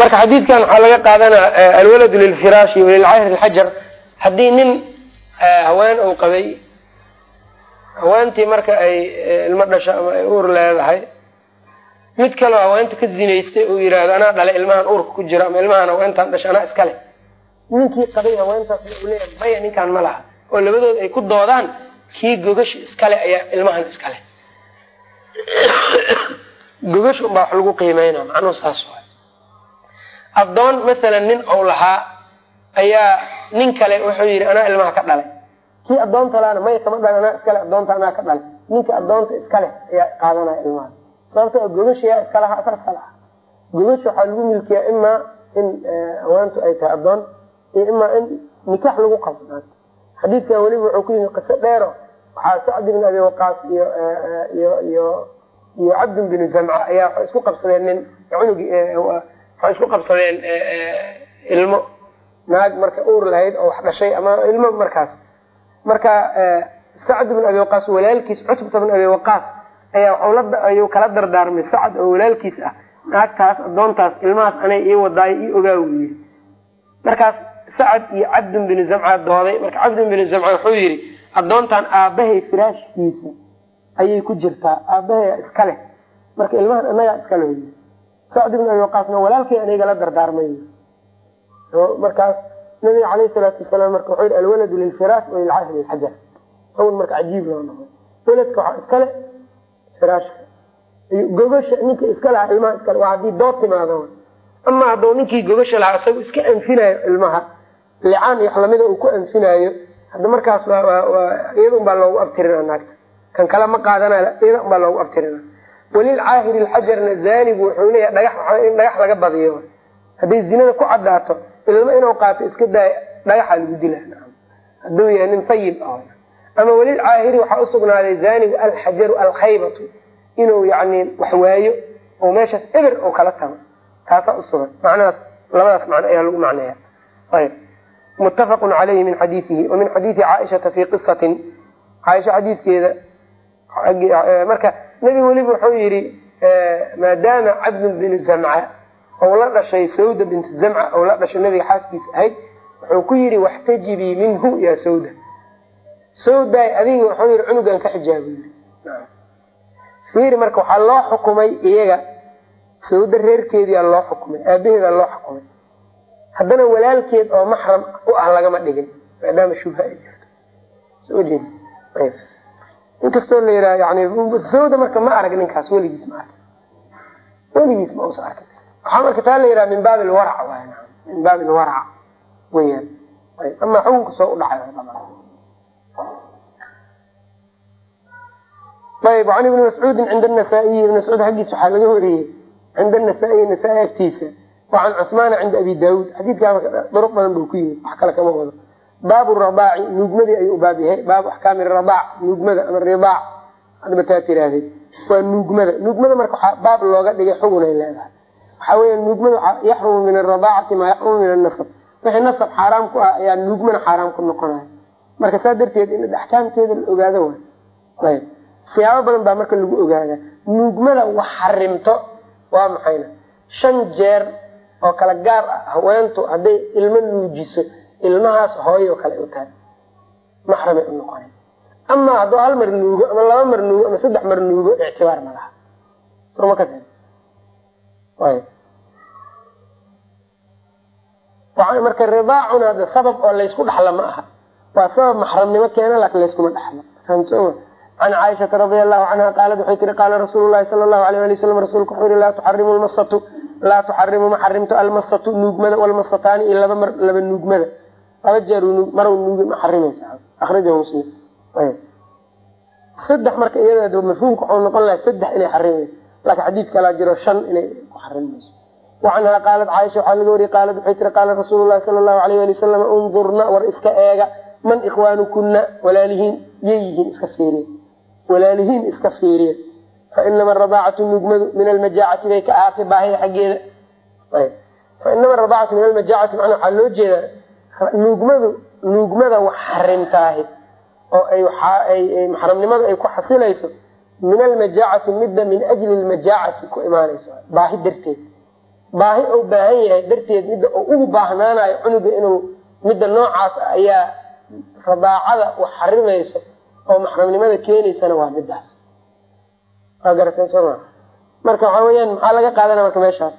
marka xadiidkan waxaa laga qaadanaa alwaladu lilfiraashi walilcahri lxajar haddii nin haween uu qabay haweentii marka ay ilmo dhasho ama ay uur leedahay mid kaleo haweenta ka zinaystay uu yidhaahdo anaa dhalay ilmahan uurka ku jiro ama ilmahan haweentaan dhasho anaa iskale ninkii qabay haweentaas uu leeyahay maya ninkaan ma laha. Oo labadooda ay ku doodaan kii gogasha iskale ayaa ilmahan iskale gogasha unbaa wax lagu qiimeynaa macnuhu saas addoon masalan nin ou lahaa ayaa nin kale wuxuu yidhi anaa ilmaha ka dhalay. Kii addoonta laana maya kama dhalay anaa iskale addoonta anaa ka dhalay ninka addoonta iskale ayaa qaadanaya ilmahaas. Sababto gogasha yaa iskalaha asaska laha gogasha waxaa lagu milkiyaa imaa in haweentu ay tahay addoon iyo imaa in nikax lagu qabo xadiidkan weliba wuxuu ku yimi qiso dheero. Waxaa sacd bin abi waqaas iyo iyo iyo iyo cabdin binu zamca ayaa isku qabsadeen nin cunug waxay isku qabsadeen ilmo. Naag marka uur lahayd oo wax dhashay ama ilmo markaas. Marka sacd bin abi waqaas walaalkiis cutbata bin abi waqaas ayaa ayuu kala dardaarmay. Sacd oo walaalkiis ah. Naagtaas adoontaas ilmahaas anay ii wadaayo ii ogaa uu yidhi markaas sacad iyo cabdin binu zamca dooday. Marka cabdin binu zamca wuxuu yidhi addoontan aabbahay firaashkiisa ayay ku jirtaa. Aabbahay iska leh. Marka ilmahan anagaa iskale sacd bin abi waqaasna walaalkay aniga la dardaarmay markaas nabiga caleyhi salaatu wasalaam marka wuxuu yidhi alwaladu lilfiraash walilcahdi lilxajar hawn marka cajiib loo noqo weladka waxaa iskale firaashka gogasha ninka iska lahaa ilmaha iskale waa haddii dood timaado ama hadduu ninkii gogasha lahaa isagu iska anfinayo ilmaha licaan wax lamida uu ku anfinaayo hadda markaas iyada un baa loogu abtirina naagta kan kale ma qaadana iyada un baa loogu abtirina walilcaahiri lxajarna zaanigu wuxuu leeyahay dhagax laga badiyo hadday zinada ku cadaato ilmo inuu qaato iska daay dhagaxa lagu dila hadduu yahay nin sayib ah ama welilcaahiri waxaa usugnaaday zaanigu alxajaru alkhaybatu inuu yani wax waayo oo meeshaas eber oo kala tago taasaa usugan macnahaas labadaas macno ayaa lagu macneeya ayb muttafaqu calayhi min xadiiihi wa min xadiidi caaishata fi qisatin caaisha xadiidkeeda marka nebigu weliba wuxuu yidhi maadaama cabdun binu zamca ou la dhashay sawda bintu zamca ou la dhashay nabiga xaaskiisa ahayd wuxuu ku yidhi waxtajibii minhu yaa sawda. Sawday adiga wuxuu yidhi cunugan ka xijaabu fiiri marka waxaa loo xukumay iyaga sawda reerkeediyaa loo xukumay aabaheedaa loo xukumay. Haddana walaalkeed oo maxram u ah lagama dhigin maadaama shubha ay jirto inkastoo la yidhaha yani sawda marka ma arag ninkaas weligiis ma arkin weligiis ma usa arkin. Waxaa marka taa la yidhaha min baabi lwarac waay min baabi lwarac weyaan ama xukunka soo u dhacay ayb an ibni mascuudin cinda nasaa-iyi ibn mascuud xaggiisa waxaa laga wariyey cinda nasaa-iyi nasaa-i agtiisa wacan cuhmaana cinda abi daawuud. Xadiidkaa duruq badan buu ku yimid wax kale kama wado baabu radaaci nuugmadii ayuu ubaab yahay. Baabu axkaami radaac nuugmada ama ridaac hadba taa tiraahday waa nuugmada. Nuugmada marka waxaa baab looga dhigay xugun ay leedahay. Waxaa weya nuugmada yaxrumu min aradaacati maa yaxrumu min anasab wixii nasab xaaraam ku ah ayaa nuugmana xaaraam ku noqonaya. Marka saa darteed in axkaamteeda la ogaado way ayb. Siyaabo badan baa marka lagu ogaada nuugmada wax xarimto waa maxayna? Shan jeer oo kala gaar ah haweentu hadday ilmo nuujiso ilmahaas hooyo kale u tahay maxramay u noqona ama hadduu hal mar nuugo ama laba mar nuugo ama saddex mar nuugo ictibaar ma laha. Soma ka marka ridaacuna de sabab oo laysku dhaxla ma aha. Waa sabab maxramnimo keena laakin layskuma dhaxlo. Can caaishata radia allahu canha qaalad waxay tiri qaala rasuulu lahi sala allahu alayh ali wasalam rasuulku wuxuu yihi laa tuxarimu lmasatu laa tuxarimu ma xarimto almasatu nuugmada walmasataani iyo laba mar laba nuugmada laba jeer marow nuugi ma xarimaysa akhrajahu muslim. Saddex marka iyada mafhuumka waxuu noqon laha saddex inay xarimayso. Laakiin xadiid kalaa jiro shan inay ku xarimayso. Wacanhaa qaalad caaisha waxaa laga wariyey qaalad waxay tiri qaala rasuulu lahi sala allahu alayh ali wasalam undurna war iska eega. Man ikhwaanukuna walaalihiin yay iska fiiriya walaalihiin iska fiiriya fa inama nuugmadu min almajaacati bay ka ahaatay baahida xaggeeda. Fa inama radaacatu min almajaacati macnaa waxaa loo jeedaa nuugmadu nuugmada wax xarimtaahi oo ay ay ku xasilayso min almajaacati midda min ajli lmajaacati ku imaanayso baahi darteed. Baahi ou baahan yahay darteed midda uu ugu baahnaanayo cunuga inuu midda noocaas ayaa radaacada wax xarimayso oo maxramnimada keenaysana waa midaas waa garatay sooma marka waxa weyaan maxaa laga qaadana marka meeshaas?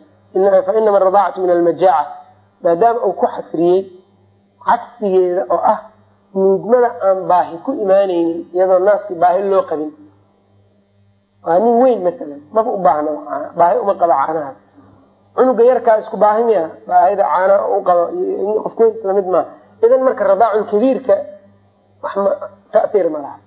Fa inama aradaacatu min almajaaca maadaama uu ku xasriyey cagsigeeda oo ah nuugmada aan baahi ku imaaneynin iyadoo naaskii baahi loo qabin. Waa nin weyn masalan maba u baahno baahi uma qabo caanahaas. Cunuga yarkaa isku baahi miya baahida caanaha u qabo qof weyn islamid maaha. Idan marka radaacu kabiirka wax ma ta'hiir ma laha.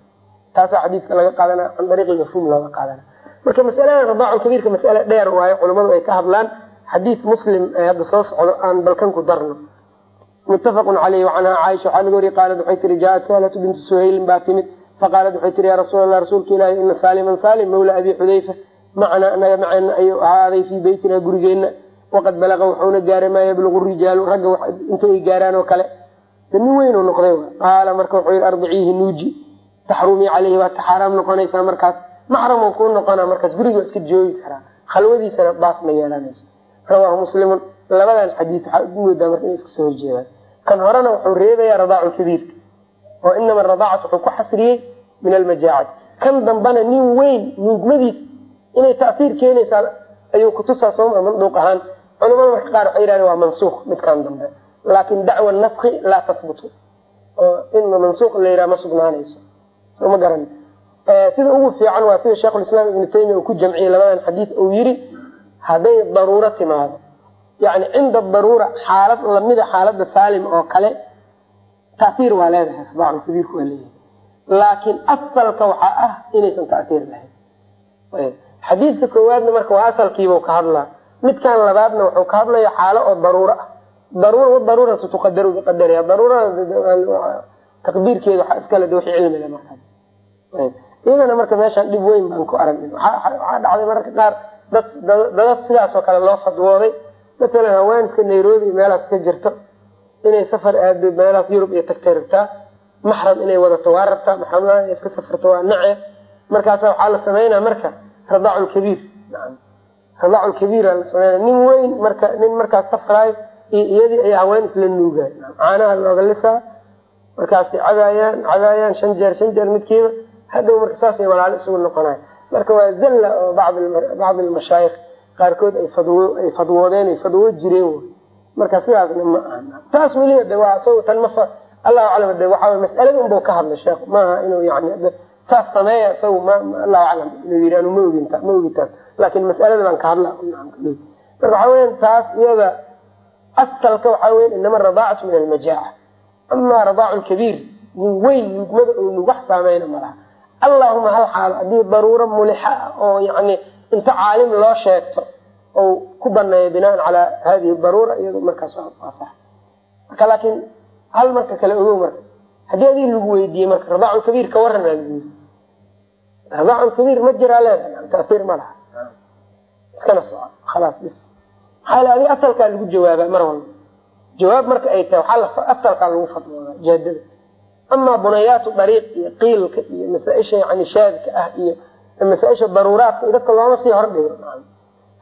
Taasaa xadiidka laga qaadana can dariiqi mafhuum looga qaadana marka masalada radaacu kabiirka masale dheer waayo culamadu ay ka hadlaan. Xadiid muslim ee hadda soo socdo aan balkan ku darno muttafaqun caleyhi wacanha caaisha waxaa laga wariye qaalad waxay tiri jaaat sahlatu bintu suhaylin baa timid. Faqaalat waxay tiri yaa rasuul allah rasuulka ilaahi ina saaliman saalim mawla abi xudayfa macnaa anaga maceena ayuu ahaaday fii beytina gurigeenna. Waqad balaqa wuxuuna gaaray maa yablugu rijaalu ragga inta ay gaaraan oo kale. Nin weyn uu noqday. Qaala marka wuxuu yihi ardiciihi nuuji taxrumii caleyhi waad ka xaaraam noqonaysaa markaas. Maxram u kuu noqonaa markaas guriga iska joogi karaa. Khalwadiisana baas ma yeelanayso rawaahu muslimun labadan xadiid waxaa ugu moodaa marka inay iska soo horjeedaan kan horena wuxuu reebayaa radaacu kabiirka oo inama radaacatu wuxuu ku xasriyey min almajaacati kan dambana nin weyn nuugmadiis inay ta'siir keenaysaa ayuu kutusaa sooma manduuq ahaan. Culamada marka qaar waxay yihahdeen waa mansuuq midkan dambe. Laakin dacwa naski laa tahbutu oo in mansuuq la yidhaha ma sugnaanayso. Soma garan. Sida ugu fiican waa sida sheikhulislaam ibnu taymiya uu ku jamciyey labadan xadiid uu yiri hadday daruuro timaado yani cinda daruura xaalad lamida xaalada saalim oo kale taiir waa leedahay radaacu kabiirku waa leeyahay. Laakiin asalka waxaa ah inaysan taiir lahayn. Xadiidka koowaadna marka waa asalkiibau ka hadlaa. Midkan labaadna wuxuu ka hadlaya xaalo oo daruuro ah. Daruuratu tuqadaru biqadariha daruurada taqdiirkeeda waxaa iskale wixii cilmile markaas iyadana marka meeshaan dhib weyn baan ku aragnay waxaa dhacday mararka qaar. Dad dadad sidaas oo kale loo fadwooday matalan haweenska nairobi meelaas ka jirto inay safar aado meelaas yurub iyo tagtay rabtaa maxram inay wadato waa rabtaa maxramlaan inay iska safarto waa nace. Markaasa waxaa la sameynaa marka radaacu kabiir. Radaacu la sameynaa. Nin weyn marka nin markaas safraayo iyo iyadii ayaa haween isla nuugaay caanaha looga lisaa markaasay cabaayaan cabaayaan shan jeer shan jeer midkiiba. Hadhow marka saasay walaalo isugu noqonayo marka waa zalla oo bacdi almashaayikh qaarkood ay fadwo ay fadwoodeen ay fadwo jireen marka sidaasna ma aha taas weliba de waa isaga tan mafa allahu aclam de waxaa mas'alada unbau ka hadlay sheekhu maaha inuu yani saas sameeya isaga ma allahu aclam. Inuu yidhi anu ma ogin ma ogi taas. Mas'alada baan ka hadla marka waxaa weyan taas iyada asalka waxaa weyan inama radaacatu min almajaaca ama radaacu lkabiir nin weyn nugmada oo nug wax saameyna malaha allahuma hal xaalo haddii daruuro mulixa oo yani inta caalim loo sheegto ou ku baneeyo binaan calaa hadihi daruura iyado markaas waa sax marka laakin hal marka kale ogow marka haddii adii lagu weydiiyey marka radaacu kabiir ka lagu yii radaacu ma jiraa leedahay tasiir ma laha. Iskana soco khalaas bis maxaa adi asalkaa lagu jawaabaa mar walba. Jawaab marka ay tahay waxaa asalkaa lagu fadwoodaa jaadada amaa bunayaatu dariiq iyo qiilka iyo masaaisha shaadka ah iyo masaaisha daruuraadka dadka looma sii hordhigo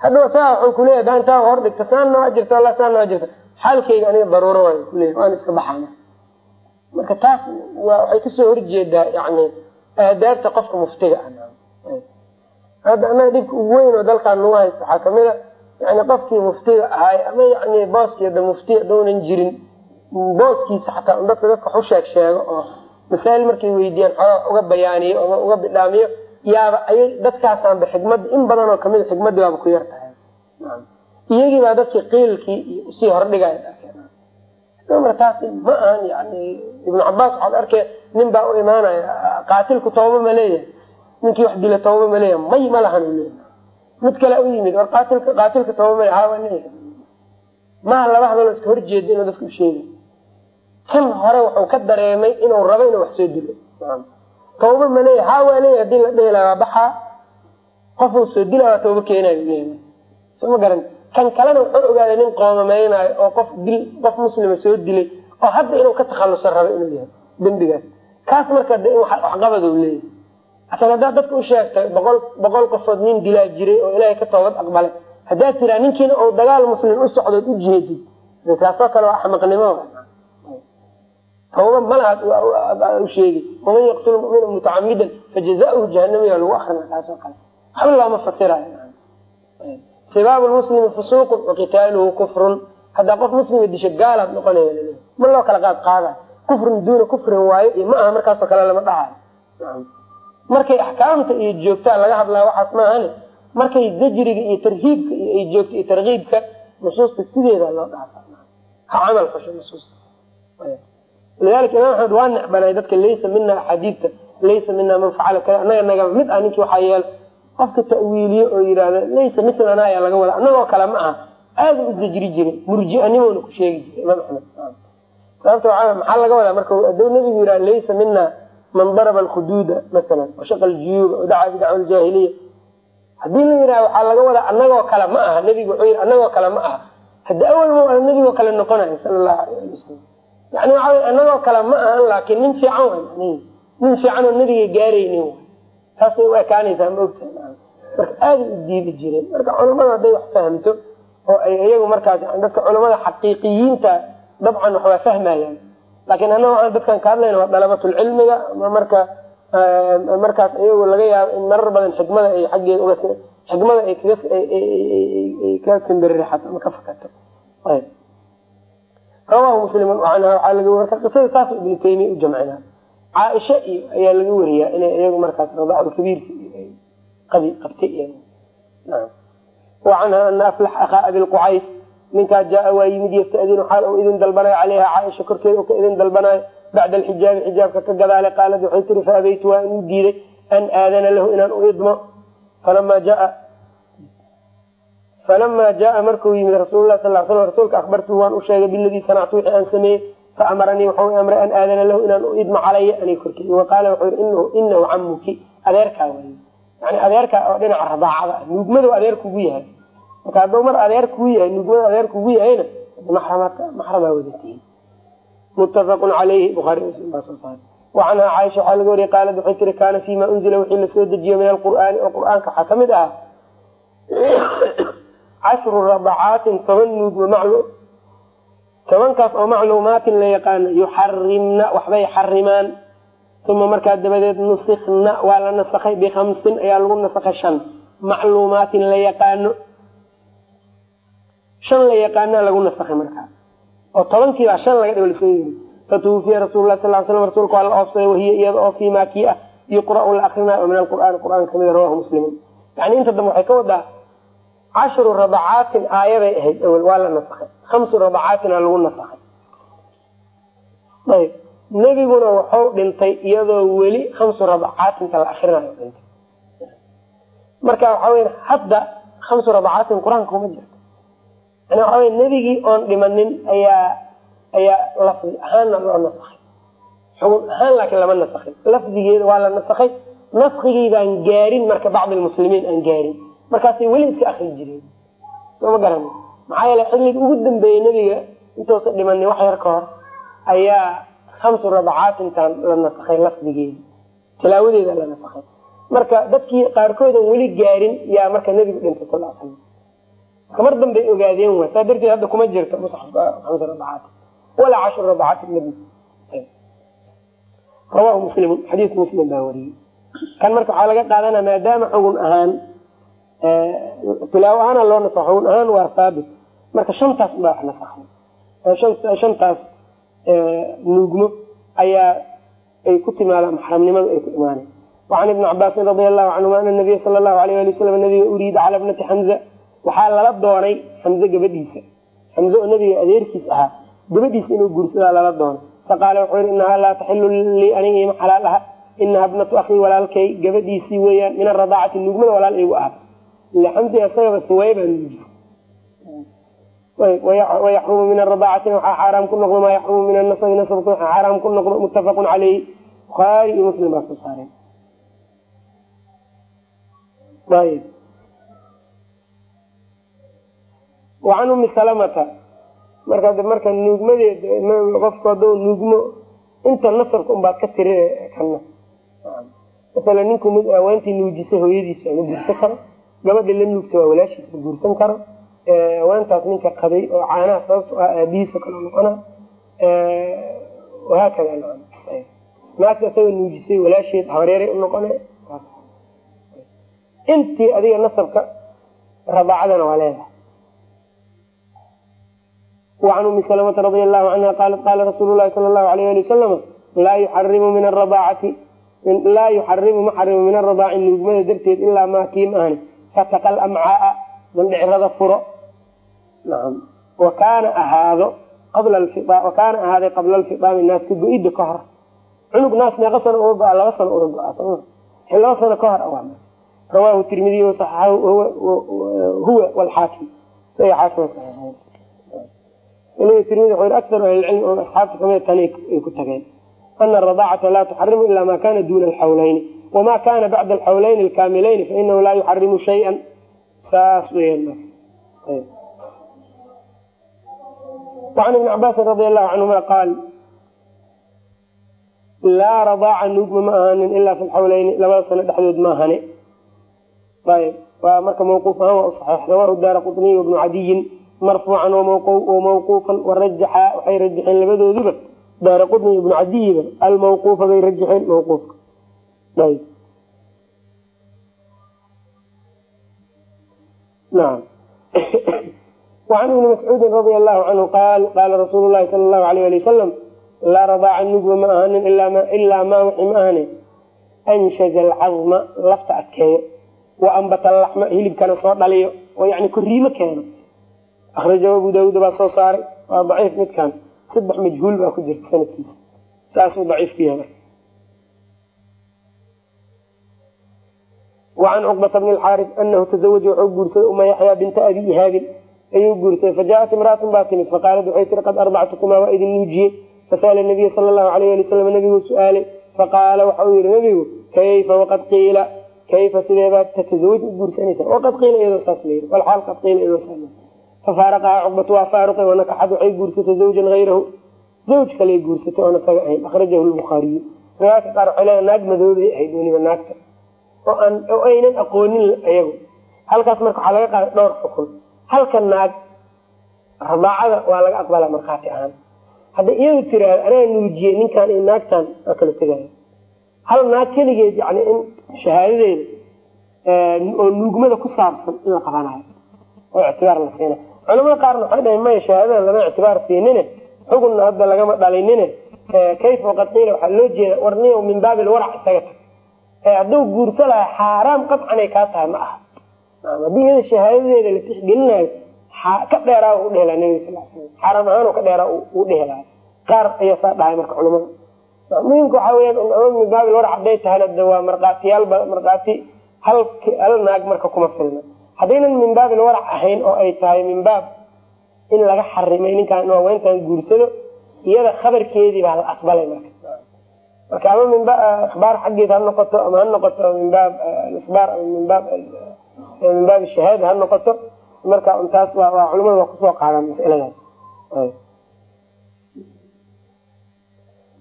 hadhow saa waxuu kuleeyahy da intaa hordhigta saan noo jirta alla saan noo jirta. Xaalkayga aniga daruuro waay kuleeyahy waan iska baxana marka taas waxay ka soo horjeedaa yani aadaabta qofka muftiga ah. Hadda anaga dhibka ugu weyn oo dalkaan nagu haysta waxaa ka mid a yani qofkii muftiga ahaay ama yani booskeda mufti hadownan jirin booskiisa xataa dadka dadka waxu sheeg sheego oo masaa'il markay weydiiyaan xoogaa uga bayaaniyo ama uga bidhaamiyo yaaba ay dadkaasaanba xikmada in badan oo ka mid xikmadii baaba ku yar tahay. Iyagii baa dadkii qiilkii u sii hordhigay taas ma ahan yani ibnu cabaas waxaad arkay nin baa u imaanaya qaatilku tooba ma leeyahay. Ninkii wax dila tooba ma leeyahay may ma lahan u mid kale u yimid war qaatilka qaatilka tooba ma haa waa leeyahay maha laba hadaloo iska horjeeda inuu dadka usheegay kan hore wuxuu ka dareemay inuu rabo inuu wax soo dilo tooba ma leeyahay haa waa leeyahay haddii la dhehila waa baxaa qofuu soo dila waa tooba keenayo leeyahay soo ma garan kan kalena wuxuu ogaaday nin qoomameynayo oo qof dil qof muslima soo dilay oo hadda inuu ka takhaluso rabo inuu yahay dembigaas kaas marka de waxqabad u leeyahay asan haddaad dadka u sheegtay boqol boqol qofood nin dilaa jiray oo ilaahay ka toobad aqbalay haddaad tiraa ninkiina ou dagaal muslim u socdood u jeedid taasoo kale waa axmaqnimo tawba malaha usheegi waman yaqtul mumina mutacamidan fajazauhu jahanamiya lagu akrina taasoo kale. Waxba looma fasirayo sibaabu lmuslimi fusuuqun waqitaaluhu kufrun. Haddaa qof muslima disho gaalaad noqonaya ma loo kala qaad qaadayo kufrun duuna kufrin waayo iyo ma aha markaasoo kale lama dhahayo markay axkaamta iyo joogtaa laga hadlaa waxaas maahane markay zajriga iyo tarhiibka ay joogto iyo tarkiibka nusuusta sideeda loo dhaafa ha camal fasho nusuusta lidalika imam axmed waa necbanay dadka laysa mina axaadiidta laysa mina man facala kada anaga naga mid ah ninkii waxaa yeela qofka ta'wiiliye oo yihahda laysa mislana ayaa laga wada anagoo kale ma aha aada u zajri jiray murjianimona ku sheegi jiray imaam axmed sababta maxaa laga wadaa marka haduu nabigu yihah laysa mina man daraba alkhuduuda masalan washaqa aljuyuuba wadacaa bidacwa aljaahiliya haddii la yidhaha waxaa laga wadaa anagoo kale ma aha nebigu wuxuu yii anagoo kale ma aha haddi awal ma nebigoo kale noqonayo sala allahu alayh ali wasalam yani wey anagoo kale ma ahan laakiin nin fiican way nin fiican oo nebiga gaaraynin taasay u ekaanaysaa ma ogtahay marka aaday u diidi jireen marka culamada hadday wax fahamto oo ay iyagu markaas dadka culamada xaqiiqiyiinta dabcan wax waa fahmayaan laakiin annaga waxaan dadkan ka hadlayna waa dalabatulcilmiga marka markaas iyagu laga yaabo in marar badan xikmada ay xaggeeda uga xikmada ay kaga ka simbirixato ama ka fakato rawahu muslimun canha waxaa laga marka qisada saas ibnu taymiya u jamcina. Caaisha iyo ayaa laga wariyaa inay iyagu markaas radaaculkabiirka qabi qabtay wa canha ana aflax akhaa abilqucays ninkaa jaa waa yimid yastadinu xaal u idin dalbanayo caleyha caaisha korkeeda u ka idin dalbanayo bacda alxijaabi xijaabka ka gadaale qaalad waxay tiri faabaytu waa inuu diiday an aadana lahu inaan u idmo. Falama jaa falama jaa markuu yimid rasuullah sal l slam rasuulka akhbartuhu waan u sheegay biladii sanactu wixii aan sameeyey fa amaranii waxau amray an aadana lahu inaan idmo calaya aniga korkeeda wa qaala wuxuu yii inahu camuki adeerkaa way yani adeerkaa oo dhinaca radaacada ah nuugmadu adeer kugu yahay marka hadduu mar adeer kugu yahay nuugmadu adeer kugu yahayna maxramaa wadatihi muttafaqun calayhi buhaari muslim baa soo saaray wa canha caaisha waxaa laga wariyay qaalad waxay tiri kaana fiima unzila wixii la soo dejiyo min alqur'aani oo qur'aanka waxaa ka mid ah cashru radacaatin toban nuugma maclu tobankaas oo macluumaatin la yaqaano yuxarimna waxbay xarimaan uma markaa dabadeed nusikna waa la nasakhay bikamsin ayaa lagu nasakhay shan macluumaatin la yaqaano shan la yaqaanaa lagu nasakhay markaa oo tobankiibaa shan laga dhigo la soo yiri fatuwufiya rasul lah sal slam rasuulka waa la oofsaday wahiya iyada oo fii maa kii ah yuqra'u la akrinayo min alqur'aani qur'aan ka mid rawahu muslimun yani inta dambe waxay ka wadaa cashru radacaatin aayaday ahayd awel waa la nasakhay hamsu radacaatina lagu nasakhay ayb nebiguna wuxuu dhintay iyadoo weli hamsu radacaatinka la akrinayo dhintay marka waxa weya hadda hamsu radacaatin qur'aanka kuma jirto yani waxa wey nebigii oon dhimanin ayaa ayaa lafdi ahaanna loo nasakhay xugun ahaan laakiin lama nasakhin lafdigeeda waa la nasakhay naskigii baan gaarin marka bacdi lmuslimiin aan gaarin markaasay weli iska akri jireen soo ma garan. Maxaa yeele xilliga ugu dambeeyey nebiga intuusa dhimanin wax yar ka hor ayaa hamsu radacaatintan la nasakhay lafdigeeda tilaawadeeda la nasakhay marka dadkii qaarkoodan weli gaarin yaa marka nebigu dhintay sal l slam marka mar dambay ogaadeen wa saa darteed hadda kuma jirto musxafka hamsu radacaatin walaa cashru radacaatin nebi rawahu muslimun xadiidku muslim baa wariyey. Kan marka waxaa laga qaadanaa maadaama xugun ahaan tilaawo ahaana loo nasakho xugun ahaan waa haabit marka shantaas ubaa wax nasakhay shantaas nuugmo ayaa ay ku timaadaan maxramnimadu ay ku imaanay wacan ibni cabaasin radia allahu canhuma ana nabiya sala allahu alayh ali wasalam nabiga uriida cala bnati xamza waxaa lala doonay xamze gabadhiisa. Xamze oo nabiga adeerkiis ahaa gabadhiisa inuu guursadaa lala doonay. Faqaala wuxuu yihi inahaa laa taxilu lii aniga ima xalaal aha. Inaha bnatu akhii walaalkay gabadhiisii weeyaan min aradaacati nuugmada walaal igu ah wayaxrumu min aradaacatina waxaa xaaraam ku noqdo maa yaxrumu min anasabi nasabka waxaa xaaraam ku noqdo muttafaqun caleyhi bukhaari iyo muslim baa soo saareen wacan umi salamata marka marka nuugmadeed qofku haduu nuugmo inta nasabka unbaad ka tiri kana masala ninku mid haweentii nuujisay hooyadiisa ma guursa karo gabadha la nuugta waa walaashiis la guursan karo. Haweentaas ninka qaday oo caanaha sababto ah aabihiisa kale noqona wahaakada naagta isaga nuujisay walaasheed habareeray u noqone intii adiga nasabka radaacadana waa leedahay. Wacan umi salamata radia allahu canha qaalat qaala rasuulu lahi sala allahu alayh ali wasalama laa yuxarimu min aradaacati laa yuxarimu ma xarimu min aradaaci nuugmada darteed ilaa maa kii ma ahni fataqa alamcaaa mandhicirada furo naam wa kaana ahaado qabla wa kaana ahaaday qabla alfidaami naaska go-idda ka hor cunug naas meeqa sano uga go-a laba sano uga go-a soma laba sano ka hor rawaahu tirmidiy wasaxaxahu huwa walxaakim xaakim saxiixeyn waliba tirmidi wuxuu yiri aktaru ahlicilmi oo asxaabta kamida tani ay ku tageen ana aradaacata laa tuxarimu ila ma kana duna alxawlayni wama kana bacda alxawlayni alkaamilayni fainahu laa yuxarimu shayan saas wacan ibni cabaasin radi allahu canhuma qaal laa radaaca nuugma ma ahaanin ilaa fi lxawlayni labada sano dhexdood ma ahane ayb waa marka mawquuf ahaan waa u saxiix rawahu daara qutniy wabnu cadiyin marfuucan wamawquufan warajaxa waxay rajaxeen labadooduba daara qutni ibnu cadiyiba almawquufa bay rajaxeen mawquufka ayb naam wacan ibni mascuudin radia allahu canhu qaal qaala rasuulu llahi sala allahu alayh ali wasalam laa radaaca nugma ma ahanin ilaa maa wixii ma ahane anshaza alcadma lafta adkeeyo. Wa ambata laxma hilibkana soo dhaliyo. Oo yani koriimo keeno. Akrajahu abu daawuud baa soo saaray. Waa daciif midkan saddex majhuul baa ku jirta sanadkiisa wacan cuqbata bni alxaaris anahu tazawaja wuxuu guursaday uma yaxyaa binta abi ihaabin ayuu guursaday fajaءat imraatun baa timid faqaalat waxay tiri qad arbactukumaa waa idin nuujiyey fasa'ala nabiya sala allahu alayh ali wasalam nabiguu su'aalay faqaala waxa uu yihi nabigu kayfa waqad qiila kayfa sideebaad tatazawaj u guursanaysaa waqad qiila iyadoo saas layiri walxaal qad qiila iyadoo saas fafaaraqahaa cuqbatu waa faaruqay wanakaxad waxay guursatay zawjan hayrahu zawj kaley guursatay oona saga ahayn akhrajahu lbukhaariyu riwaayadka qaar waxay leedahay naag madoobay ahayd weliba naagta oo aynan aqoonin iyagu halkaas marka waxaa laga qaaday dhowr xukun. Halka naag radaacada waa laga aqbala markhaati ahaan. Hadday iyadu tiraahdo anaa nuujiyey ninkan iyo naagtan waa kala tegaya. Hal naag keligeed yani in shahaadadeeda oo nuugmada ku saabsan in la qabanayo oo ictibaar la siina culamada qaarna waxay dhahen maya shahaadada lama ictibaar siinine. Xugunna hadda lagama dhalinine kayfa waqad qiila? Waxaa loo jeeda warniyo min baabil warac isaga tag hadduu guursa xaaraam qadcanay kaa tahay ma aha. Haddii iyada shahaadadeeda la tixgelinayo ka dheeraa u dhehi laha nabiga sal slam. Xaaraam ahaan ka dheeraa uu dhehi laha qaar ayaa saa dhahay marka culamada muhimka waxaa weyaan min baabil warac hadday tahayna de waa markhaatiyaal markhaati hal hal naag marka kuma filna. Haddaynan min baabil warac ahayn oo ay tahay min baab in laga xarimay ninkaan inuu haweentan guursado iyada khabarkeedii baa la aqbalay marka marka ama min ikhbaar xaggeed ha noqoto ama ha noqoto min baab ikhbaar ama min baab min baab shahaada ha noqoto marka taas waa culamada waa ku soo qaadaan masaladaas.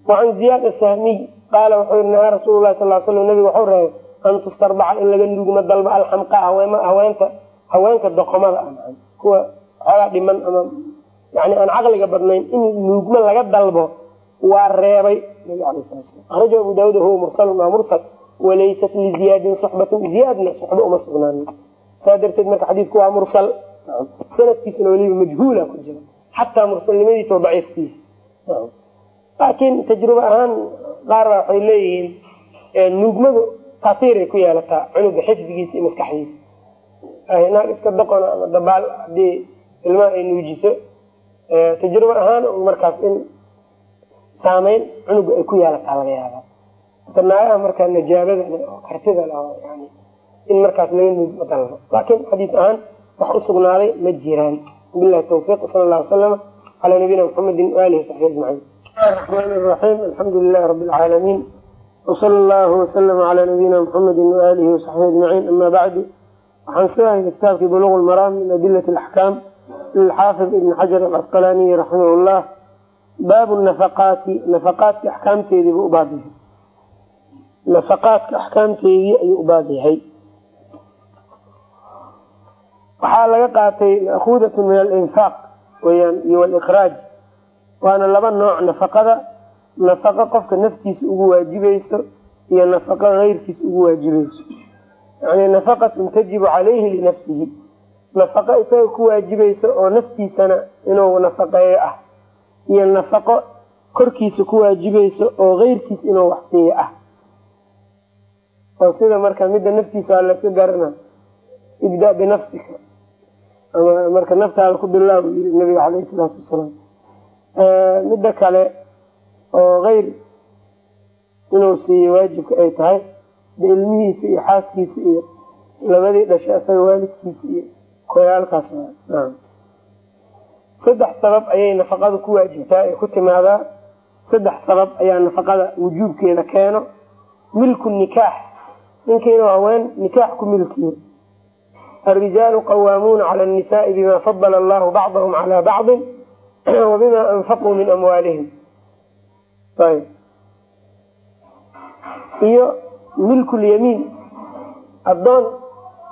Wacan ziyaad asahmiy qaala wuxuu yiri nahaa rasuulu lahi sal l slam nabiga waxau reebay an tustarbaca in laga nuugma dalba alxamqa haweenta haweenka doqomada. Ah kuwa xoogaa dhiman ama yani aan caqliga badnayn in nuugma laga dalbo waa reebay akraja abu daawud huwa mursalun waa mursal. Walaysat liziyaadin suxbatun ziyaadna suxba uma sugnaanin saa darteed marka xadiidku waa mursal. Sanadkiisuna weliba majhuula ku jira xataa mursalnimadiisa oo daciifkiisa laakiin tajruba ahaan qaar baa waxay leeyihiin nuugmadu tasiiray ku yeelataa cunuga xifdigiisa iyo maskaxdiisa. Naag iska doqona ama dabaal haddii ilmaha ay nuujiso. Tajruba ahaan markaas in saamayn cunuga ay ku yeelataa laga yaaba marka naagaha marka najaabada oo kartida leh oo yani in markaas laga ma dalbo laakin xadiis ahaan wax usugnaaday ma jiraan. Wabillahi tawfiiq sala allahu wasalama calaa nabiyina muxamedin waalihi saxbi ajmaciin. Bismillahi raxmaani raxiim alxamdu lilahi rabbi lcaalamin wsala allahu waslama calaa nabiyina muxamedin waalihi wasaxbi ajmaciin. Ama bacdu. Waxaan soo haynay kitaabkii buluq lmaraam min adilati alaxkaam lilxaafid ibni xajar alasqalaaniyi raximah llah baabu nafaqaati nafaqaadka axkaamteedii buu ubaab yahay nafaqaadka axkaamteedii ayuu ubaab yahay waxaa laga qaatay ma'kuudatun min alinfaaq weyaan iyo walikraaj waana laba nooc nafaqada nafaqo qofka naftiisa ugu waajibayso iyo nafaqo keyrkiisa ugu waajibayso yani nafaqatun tajibu calayhi linafsihi nafaqo isaga ku waajibaysa oo naftiisana inuu nafaqeeyo ah iyo nafaqo korkiisa ku waajibayso oo keyrkiisa inuu waxsiiyo ah. Oo sida marka midda naftiisa waa laska garana ibda binafsika. Ama marka naftaada ku bilaabu yiri nabiga caleyhi salaatu wasalaam midda kale oo keyr inuu siiyo waajibka ay tahay de ilmihiisa iyo xaaskiisa iyo labadii dhashay isaga waalidkiisa iyo koyaalkaas saddex sabab ayay nafaqada ku waajibtaa ee ku timaadaa. Saddex sabab ayaa nafaqada wujuubkeeda keeno. Milku nikaax. Ninka haween nikaax ku milkiyo. Arijaalu qawaamuuna cala nisaai bima fadala allahu bacdahum calaa bacdin wabima anfaquu min amwaalihim. Iyo milkulyamiin adoon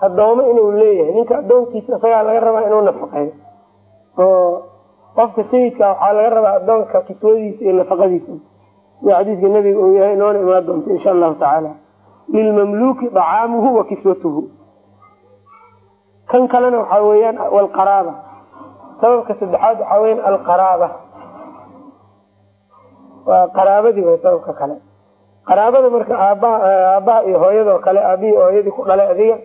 adoomo inuu leeyahay. Ninka adoonkiisa isagaa laga rabaa inuu nafaqeeyo qofka sayidka waxaa laga rabaa adoonka kiswadiisa iyo nafaqadiisa. Sida xadiiska nabiga uu yahay inoona imaan doonto insha allahu tacaala. Lilmamluki طacaamuhu wa kiswatuhu. Kan kalena waxaa weeyaan alqaraaba sababka saddexaad waxaa weyan alqaraaba waa qaraabadii way sababka kale. Qaraabada marka aabaha aabaha iyo hooyadoo kale aabihii hooyadii ku dhalay adiga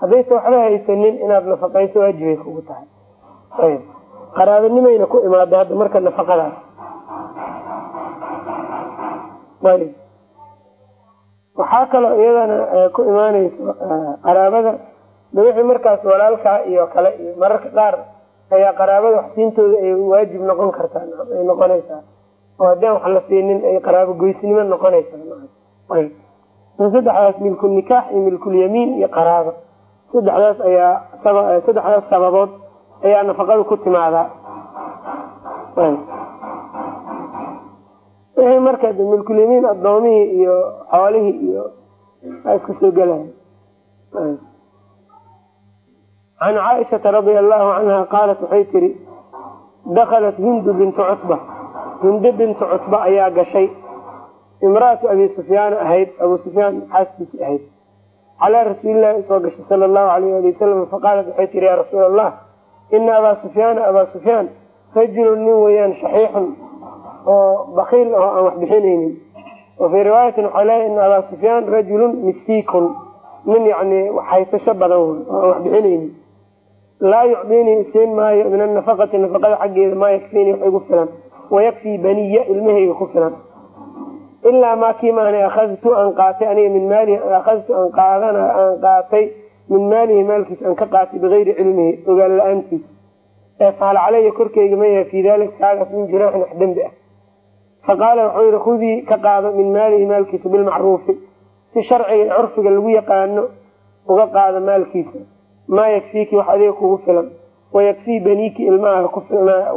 haddaysa waxba haysanin inaad nafaqayso waajibay kugu tahay. Ayb qaraabanimayna ku imaada hadda marka nafaqadaas ayb waxaa kaloo iyadana ku imaaneyso qaraabada. De wixii markaas walaalkaa iyo kale iyo mararka qaar ayaa qaraabada waxsiintooda ay waajib noqon kartaa ay noqonaysaa. Oo haddaan wax la siinin ay qaraabo goysnimo noqonaysaa saddexdaas milku nikaax iyo milkulyamiin iyo qaraabo. Saddexdaas ayaa saddexdaas sababood ayaa nafaqada ku timaadaa. Wixii marka milkulyamiin adoomihii iyo xoolihii iyo aa iska soo gelaya can caaishata radia allahu canha qaalat waxay tiri dakhalat hindu bintu cutba. Hindo bintu cutba ayaa gashay. Imraatu abi sufyaan ahayd abu sufyaan xaaskiisi ahayd. Calaa rasuulilahi soo gashay sala allahu alayh ali wasalam faqaalat waxay tiri yaa rasuul allah ina abaa sufyaana abaa sufyaan rajulun nin weeyaan shaxiixun oo bakiil oo aan wax bixinaynin wa fii riwaayatin waxaa leeya ina abaa sufyaan rajulun mistiikun nin yani haysasho badan oo aan wax bixinaynin laa yucdinii isiin maayo min anafaqati nafaqada xaggeeda maa yakfiinii wax igu filan wayakfii baniya ilmahayga ku filan ilaa maa kii maana akhadtu aan qaatay aniga min maalihi akhadtu aan qaadan aan qaatay min maalihi maalkiisa aan ka qaatay bigayri cilmihi ogaan la'aantiisa ee fahal calaya korkeyga ma yahay fii dalika kaagaas min junaaxin wax dembi ah. Faqaala wuxuu yihi khudii ka qaado min maalihi maalkiisa bilmacruufi si sharciga curfiga lagu yaqaano uga qaado maalkiisa. Maa yakfiiki wax adiga kugu filan. Wayakfii baniiki ilmaha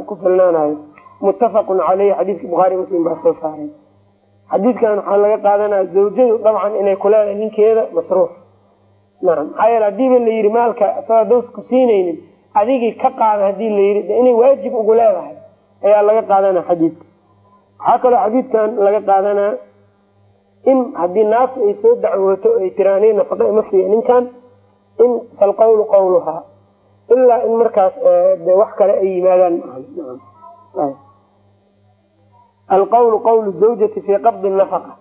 ku filnaanayo. Muttafaqun caleyhi xadiidka bukhaari muslim baa soo saaray. Xadiidkan waxaa laga qaadanaya zawjadu dabcan inay kuleedahay ninkeeda masruuf maxaa yeele hadiiba la yidhi maalka isagoo haddausa ku siinaynin adigii ka qaada haddii la yidhi de inay waajib ugu leedahay ayaa laga qaadanaya xadiidka. Waxaa kaloo xadiidkan laga qaadanaa in haddii naafta ay soo dacwooto ay tiraani nafaqa ima siiya ninkan in falqawlu qawluhaa ilaa in markaas de wax kale ay yimaadaan. Maaha alqawlu qawlu zawjati fii qabdi nafaqa.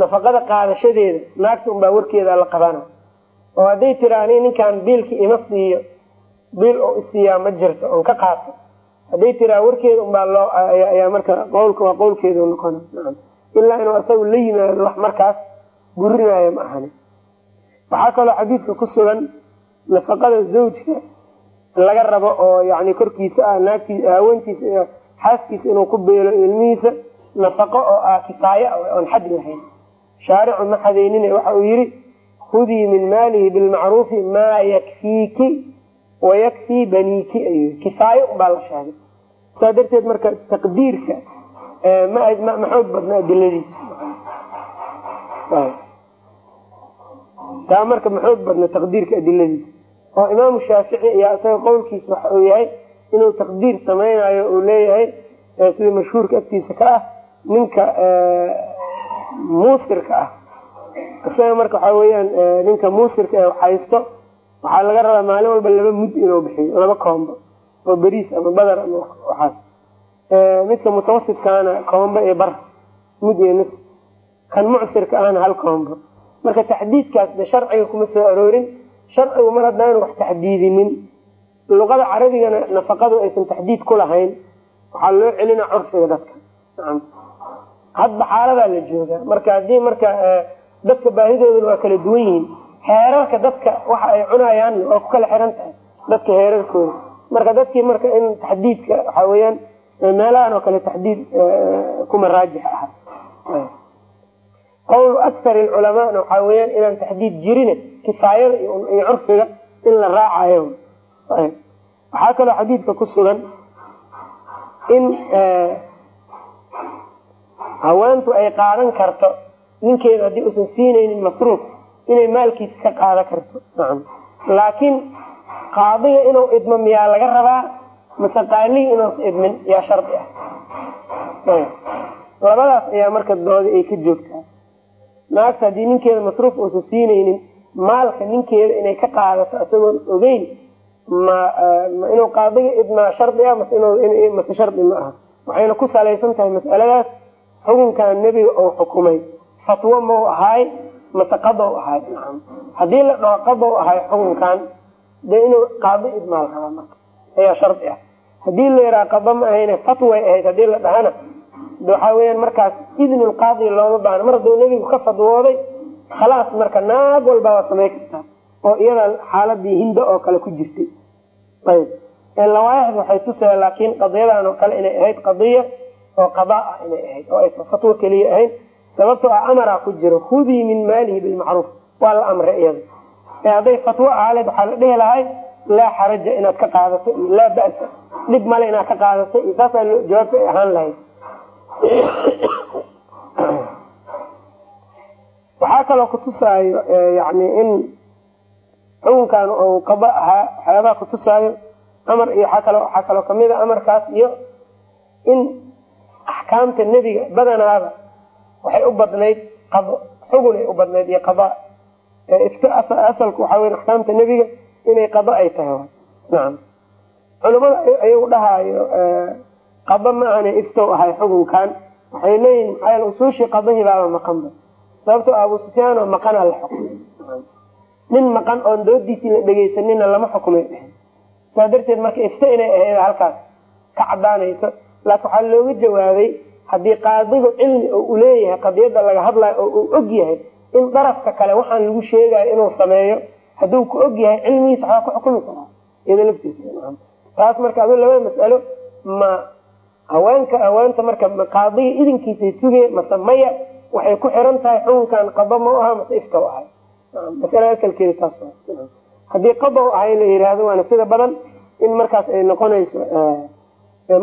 Nafaqada qaadashadeeda naagta unbaa warkeeda la qabana oo hadday tiraani ninkan biilki ima siiyo biil oo isiiyaa ma jirto oon ka qaato. Hadday tiraa warkeeda unbaa loo ayaa marka qawlka waa qawlkeedu noqona ilaa inuu isagu la yimaado wax markaas burinaayo ma ahani. Waxaa kaloo xadiidka ku sugan nafaqada zawjka laga rabo oo yani korkiisa ah naagtii haweentiisa iyo xaaskiisa inuu ku beelo ilmihiisa nafaqo oo ah kifaaye oon xad lahayn. Shaaricu ma xadaynin waxa uu yihi khudii min maalihi bilmacruufi maa yakfiiki wayakfii baniiki ayuu kifaaye unbaa la sheegay. Saa darteed marka taqdiirka ma xoog badna adiladiisa taa marka ma xoog badna taqdiirka adiladiisa. Oo imaamu shaafici ayaa isaga qowlkiisa waxa uu yahay inuu taqdiir samaynayo uu leeyahay sida mashhuurka agtiisa ka ah ninka muusirka ah isaga marka waxaa weyaan ninka muusirka ee haysto waxaa laga rabaa maalin walba laba mud inuu bixiyo laba koombo oo beriis ama badar ama waxaas. Midka mutawasidkaana koombo iyo bar mud iyo nis. Kan mucsirka ahna hal koombo marka taxdiidkaas de sharciga kuma soo aroorin. Sharcigu mar haddaanu wax taxdiidinin luqada carabigana nafaqadu aysan taxdiid ku lahayn. Waxaa loo celina curfiga dadka. Hadba xaaladaa la joogaa. Marka haddii marka dadka baahidooduna waa kala duwan yihiin. Heerarka dadka waxa ay cunayaanna waa ku kala xiran tahay dadka heerarkooda. Marka dadkii marka in taxdiidka waxa weyaan meelahan oo kale taxdiid kuma raajix aha. Qawlu akar culamaana waxaa weyaan inaan taxdiid jirin kifaayada iyo curfiga in la raacayo. Waxaa kaloo xadiidka ku sugan in haweentu ay qaadan karto ninkeeda haddii uusan siinaynin masruuf inay maalkiisa ka qaadan karto. Laakiin qaadiga inuu idmo miyaa laga rabaa? Mase qaalihi inuusa idmin yaa shardi ah. Labadaas ayaa marka doodi ay ka joogtaa. Naagta haddii ninkeeda masruuf uusan siinaynin maalka ninkeeda inay ka qaadato isagoon ogeyn ma inuu qaadiga idmaa shardi ah mase shardi ma aha. Waxayna ku salaysan tahay mas'aladaas xukunkan nebiga uu xukumay fatwo mau ahaay mase qadow ahaay haddii la dhaho qadow ahaay xukunkan dee inuu qaadi idmaal rabaa marka. Ayaa shardi ah. Haddii la yidhaha qado ma ahayne fatway ahayd haddii la dhahana waxaa weyaan markaas idnulqaadi looma baahna. Mar hadduu nebigu ka fadwooday khalaas marka naag walba waa samay kartaa oo iyada xaaladii hinda oo kale ku jirtay. Ayb lawaaixda waxay tusaya laakiin qadiyadan oo kale inay ahayd qadiya oo qadaa ah inay ahayd oo aysan fatwo keliya ahayn sababtoo ah amaraa ku jiro khudii min maalihi bilmacruuf. Waa la amray iyada. Ee hadday fatwo ahaaleed waxaa la dhihi lahay laa xaraja inaad ka qaadato iyo laa ba'sa dhib male inaad ka qaadato iyo saasaa jawaabta ay ahaan lahayd. Waxaa kaloo kutusaayo yani in xukunkan uu qaba ahaa waxyaabaha kutusaayo amar iyo waxaa kaloo ka mid a amarkaas iyo in axkaamta nebiga badanaaba waxay u badnayd xugunay u badnayd iyo qada. Asalku waxaa wey axkaamta nebiga inay qado ay tahay. Nacam culamada ayagu dhahaayo qado ma iftow ahay xukunkan waxay leeyihiin maxaa usuushii qadahii baaba maqanba sababtoo abu sufyaan oo maqana la xukumay nin maqan oon doodiisii la dhegeysanina lama xukumay dhehen saa darteed marka ifto inay ahayd halkaas ka cadaanayso laakin waxaa looga jawaabay haddii qaadigu cilmi oo u leeyahay qadiyada laga hadlayo oo uu og yahay in darafka kale waxaan lagu sheegayo inuu sameeyo hadduu ku og yahay cilmigiisa waxbaa ku xukumi karaa. Iyado laftiisa taas marka adu laba mas'alo ma haweenka haweenta marka qaadiga idinkiisay sugeen mase maya waxay ku xiran tahay xukunkan qado ma aha mase iftow ahay. Masala asalkeeda taas haddii qadow ahay la yihahdo waana sida badan in markaas ay noqonayso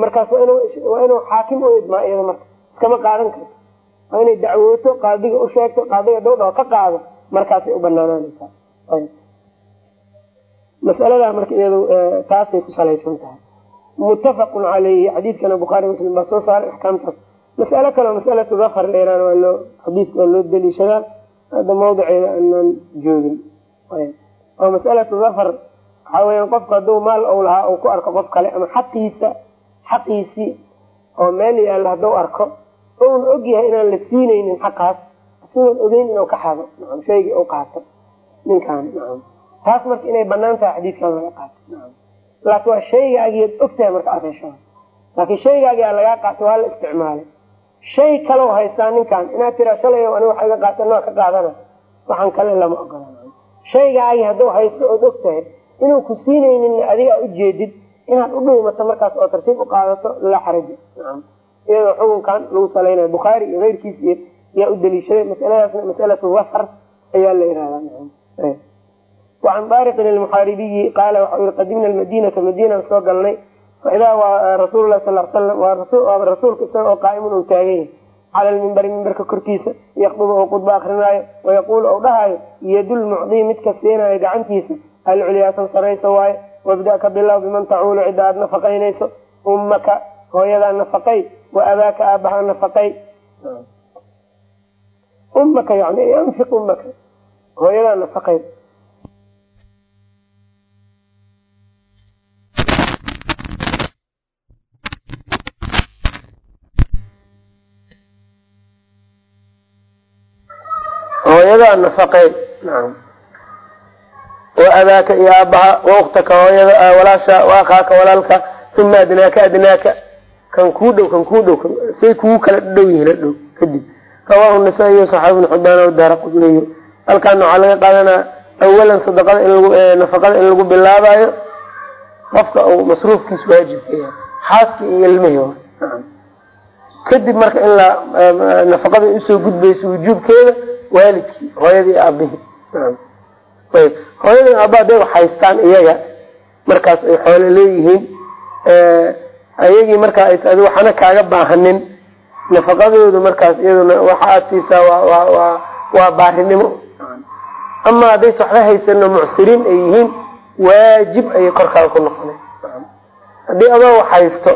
markaas waa inuu xaakim u idmaa iyada marka. Iskama qaadan karto. Waa inay dacwooto qaadiga u sheegto qaadiga dowdhaho ka qaado markaasay u banaanaanaysaa masaladaa marka iyadu taasay ku salaysan tahay. Muttafaqun caleyhi xadiidkana bukhaari muslim baa soo saaray axkaamtaas masalo kaleo masalatu dafar leeraan waa loo xadiidka loo daliishadaa hadda mawdiceeda aanaan joogin. Oo masalatu dafar waxaa weya qofku hadduu maal ou lahaa uu ku arko qof kale ama xaqiisa xaqiisii oo meel yaalla hadduu arko ouna og yahay inaan la siinaynin xaqaas isagoon ogeyn inuu ka xado. Shaygii u qaato. Ninkaan taas marka inay bannaan tahay xadiidkan laga qaato. Nacam laakiin waa shaygaagiiad ogtahay marka aad hesho. Laakiin shaygaagia lagaa qaatay waa la isticmaalay. Shay kalow haystaa ninkan inaad tiraa shalay aniga waxa iga qaata waa ka qaadana waxaan kale lama ogola. Shaygaagi hadduu haysto ood og tahay inuu ku siinaynin adiga ujeedid inaad u dhuumato markaas oo tartiib u qaadato laa xaraja iyadoo xukunkan lagu salaynayo bukhaari iyo keyrkiis iyo yaa u daliishaday masaladaasna masalatu dafar ayaa la yihahdaa wacan daariqin almuxaaribiyi qaala waxau yihi qadimna almadinata madiinaan soo galnay faidaa waa rasuul lah sal slam waa rasuulka isaga oo qaa'imun uu taagan yahay cala lmimbari mimbarka korkiisa yaqdubu ou khudba akrinaayo wayaquulu ou dhahaayo yadulmucdii midka siinayo gacantiisa alculyaa tan waaye wabda ka bilow biman tacuulu cidda aada nafaqaynayso ummaka hooyadaa nafaqay wa abaaka aabahaa nafaqay. Ummaka yani anfiq ummaka hooyadaa nafaqay. Hooyadaa nafaqey naam. wa abaaka iyo aabaha wa uktaka hooyada walaasha wa akhaaka walaalka uma adnaaka adnaaka kan kuu dhow kan kuu dhow say kugu kala dhow yihiin hadhow kadib. Rawahu nasaa-iy saxaab ibn xibaan daara qudniyo halkaana waxaa laga qaadanaa awalan sadaqada in lagu nafaqada in lagu bilaabayo qofka uu masruufkiis waajibka yahay xaaskii iyo ilmihii kadib marka in la nafaqada u soo gudbayso wujuubkeeda waalidkii hooyadii aabihii ayb hooyadii aaba haday wax haystaan iyaga. Markaas ay xoolo leeyihiin. Ayagii markaa adi waxana kaaga baahanin. Nafaqadoodu markaas iyaduna waxa aada siisaa waa waa baarinimo. Ama haddaysa waxba haysano mucsiriin ay yihiin waajib ayay korkaaga ku noqona haddii adoo wax haysto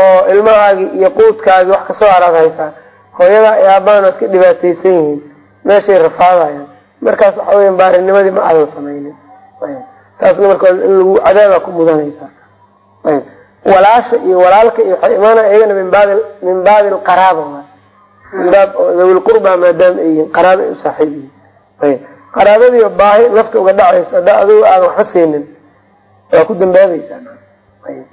oo ilmahaagii iyo quudkaagii wax ka soo haraad haysaa hooyadaa ay aabahana iska dhibaataysan yihiin meeshay rafaadayaan markaas waxa weya baarinimadii ma aadan samaynin. Taasna marka in lagu cadaabaa ku mudanaysaa ayb. Walaasha iyo walaalka iyo waxay imaanaya iyagana min baabi min baabi alqaraaba min baab maadaama ay yihiin qaraaba ay u saaxiib yihiin. Ayb. Baahi nafta uga dhacayso haddaa adigu aadan waxba siinin waa ku dambaabaysaa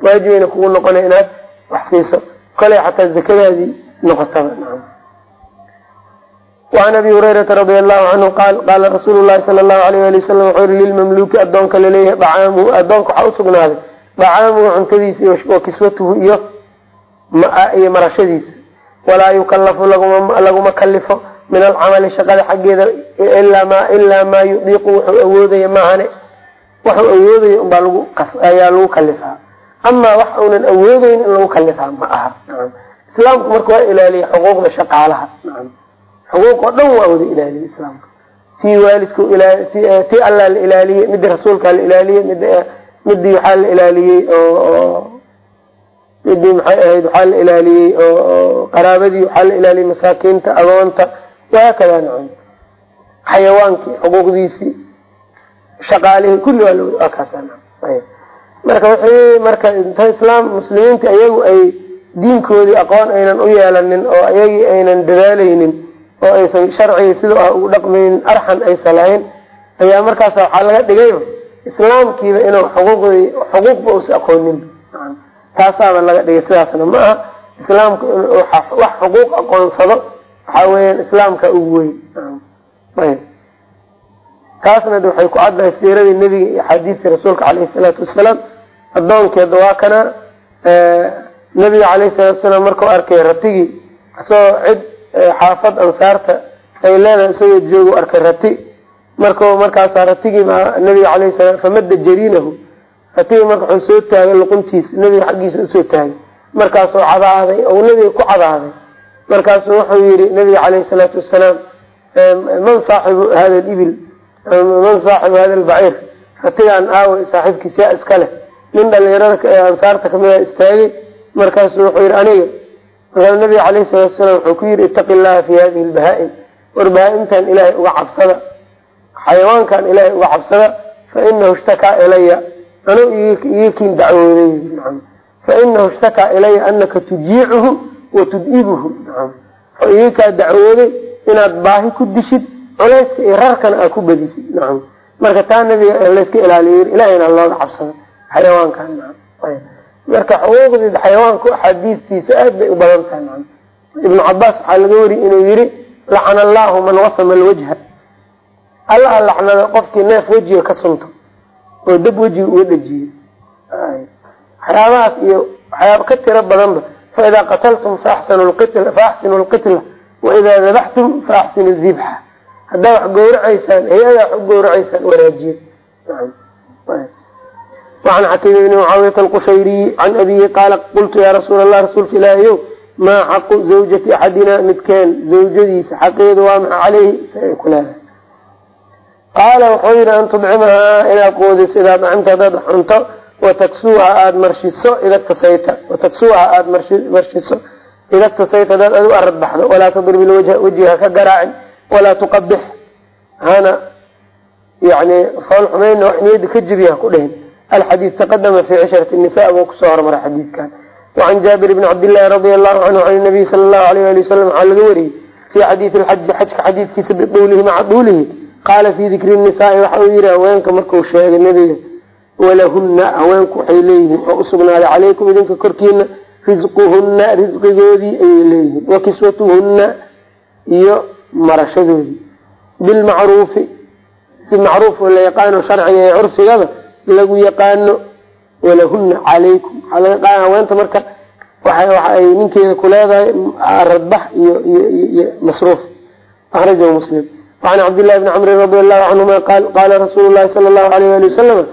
waajibayna kugu noqonay inaad wax siiso. Koley xataa zakadaadii noqotaba naam وعn abi hurayrata radi allahu canhu qaal qaala rasuulu lahi sala allahu alayh ali wasalam wuxuu yihi lilmamluuki adoonka la leeyahay dacaamuhu adoonka waxaa usugnaaday dacaamuhu cuntadiisa wa kiswatuhu iyo iyo marashadiisa walaa yukallafu laguma kalifo min alcamali shaqada xaggeeda ilaa maa yudiiqu wuxuu awoodaya maahane waxuu awoodaya unbaa lagu ayaa lagu kalifaa amaa wax uunan awoodeyn in lagu kalifaa ma aha islaamku marka waa ilaaliya xuquuqda shaqaalaha xuquuq oo dhan waa wada ilaaliye islaamka. Tii waalidka tii allaa la ilaaliyey midii rasuulkaa la ilaaliyey mid midii waxaa la ilaaliyey oo midii maxay ahayd waxaa la ilaaliyey oo qaraabadii waxaa la ilaaliyey masaakiinta agoonta wahaakada nacam xayawaankii xuquuqdiisii shaqaalihii kulli waa waa kaasa marka wixii marka inta islaam muslimiinta iyagu ay diinkoodii aqoon aynan u yeelanin oo iyagii aynan dadaaleynin oo aysan sharcigii sidau ah ugu dhaqmaynin arxan aysan lahayn ayaa markaas waxaa laga dhigayba islaamkiiba inuu xuquuqdii xuquuqba uusa aqoonin. Taasaaba laga dhigay sidaasna ma aha. Islaamku in wax xuquuq aqoonsado waxaa weeyaan islaamka ugu weyn. Ayb. Taasna waxay ku caddahay siiradii nebiga iyo axaadiistii rasuulka caleyhi salaatu wasalaam. Adoonkeeda waa kana nebiga caleyhi salaatu wasalaam markau arkay ratigii isagoo cid xaafad ansaarta ay leedahay isagoo joogu arkay rati. Marka markaasaa ratigii nabiga caleyhi salaam famada jariinahu ratigii marka wuxuu soo taagay luquntiisa nebiga xaggiisa u soo taagay. Markaasuu cadaaday ou nebiga ku cadaaday. Markaasuu wuxuu yihi nabiga caleyhi salaatu wasalaam man saaxibu hada libil man saaxibu hada lbaciir ratigaan aawe saaxiibkiis yaa iska leh. Nin dhalinyarada ansaarta kamida istaagay. Markaasuu wuxuu yihi aniga nabiga caleyhi salatu wasalaam wuxuu ku yihi itaqi llaha fi hadihi lbahaa-im war bahaa-imtan ilaahay uga cabsada xayawaankan ilaahay uga cabsada fa inahu ishtakaa ilaya anuu iikiin dacwooday fa inahu ishtakaa ilaya anaka tujiicuhu wa tud'ibuhu wuxuu iikaa dacwooday inaad baahi ku dishid culayska iyo rarkana aad ku badisid nacam marka taa nabiga layska ilaaliyo ilahayna looga cabsado xayawaankan marka xuquuqdii xayawaanku axaadiistiisa aad bay u badan tahay nacam. Ibnu cabaas waxaa laga wariyay inuu yihi lacana allahu man wasama alwajha. Allaha lacnado qofkii neef wejiga ka sunto oo dab wejiga uga dhejiyey waxyaabahaas iyo waxyaaba ka tiro badanba faidaa qataltum faaxsinu lqitla waidaa dabaxtum faaxsinu dibxa. Haddaa wax gowracaysaan hay'adaa wax u gowracaysaan wanaajiye wacan xakiim ibni mucaawiyata alqushayriyi can abihi qaala qultu yaa rasuula allah rasuulka ilaahiyow maa xaqu zawjati axadina midkeen zawjadiisa xaqeedu waa maxa caleyhi sa ay ku leedahay qaala wuxuu yidhi an tudcimahaa inaad quudiso idaa dacimta haddaad cunto wataksuuha aada marshiso ida tasayta wataksuuha aada marshiso ida tasayta hadaad adu arad baxdo walaa tadrib ilwajha wejiha ka garaacin walaa tuqabix hana yani fool wax niyada ka jebiya ha ku dhihin alxadiid taqadama fi cishrati nisa buu ku soo hormaray xadiidkan wacan jaabir bni cabdillahi radia allahu canhu can nabiy sala allahu alayh ali wasalam waxaa laga wariyey fi xadiidi lxaji xajka xadiidkiisa biduulihi maca duulihi qaala fi dikri nisaai waxa uu yihi haweenka marku sheegay nebiga walahunna haweenku waxay leeyihiin oo usugnaaday calaykum idinka korkiina risquhunna risqigoodii ayay leeyihiin wa kiswatuhunna iyo marashadoodii bilmacruufi si macruuf la yaqaano sharciga ee curfigaba lagu yaqaano walahunna calaykum. Haweenta marka waxa ay ninkeeda kuleedahay radbax iyo masruuf. Akhrajahu muslim. Wacan cabdillahi bni camrin radi allahu canhuma qaal qaala rasuulu llahi sala allahu alayh ali wasalama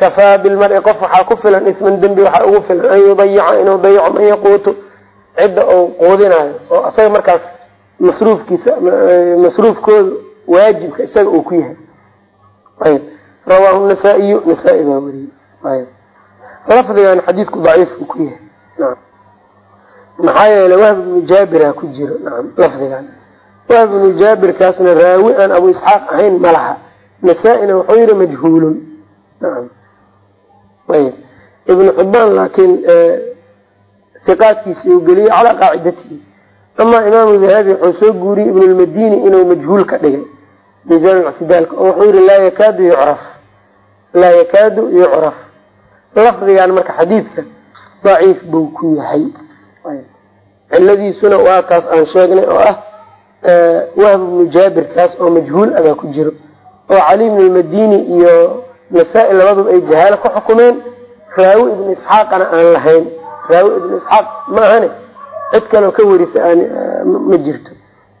kafaa bilmari qof waxaa ku filan isman dembi waxaa ugu filan an yudayica inuu dayaco man yaquutu cidda uu quudinayo oo asaga markaas masruufkiisa masruufkooda waajibka isaga uu ku yahay rawaahu nasaa-iyu nasaa-i baa weriyey ayb lafdigan xadiidku daciifku ku yahay. Naam. Maxaa yeele wahb ibnu jaabira ku jiro. Naam lafdigan. Wahb ibnu jaabirkaasna raawi aan abu isxaaq ahayn ma laha. Nasaa-ina wuxuu yihi majhuulun. Naam. Ayb ibnu xibaan laakiin siqaadkiisi uu geliyey calaa qaacidatihi. Amaa imaamu dahabi wuxuu soo guuriyey ibnu lmadini inuu majhuul ka dhigay. Miisaan ictidaalka. Oo wuxuu yihi laa yakaadu yucraf laa yakaadu yucraf lafdigan marka xadiidka daciif buu ku yahay. Ciladiisuna waa taas aan sheegnay oo ah wahb ibnu jaabir kaas oo majhuul abaa ku jiro. Oo cali ibn lmadini iyo nasaa-i labaduba ay jahaalo ku xukumeen. Raawi ibnu isxaaqana aan lahayn. Raawi ibnu isxaaq ma ahane? Cid kaleo ka werisa aan ma jirto.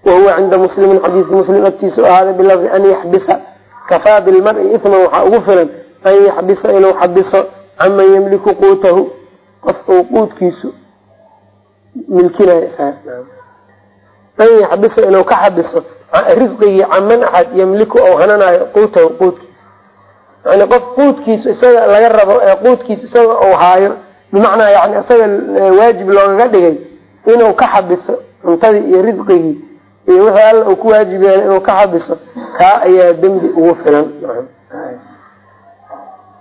Wahuwa cinda muslimin xadiidka muslim agtiisa ahaaday bilafdi an yaxbisa kafaa bilmari isman waxaa ugu filan an yaxbisa inuu xabiso canman yamliku quutahu qof uu quudkiisu milkinayo an yaxbisa inuu ka xabiso risqigii caman axad yamliku ou hananayo quutahu quudkiisa yani qof quudkiisu isaga laga rabo ee quudkiisa isaga uu haayo bimacnaa yani isaga waajib loogaga dhigay inuu ka xabiso cuntadii iyo risqigii iyo wixii alla uu ku waajib inuu ka xabiso kaa ayaa dembi ugu filan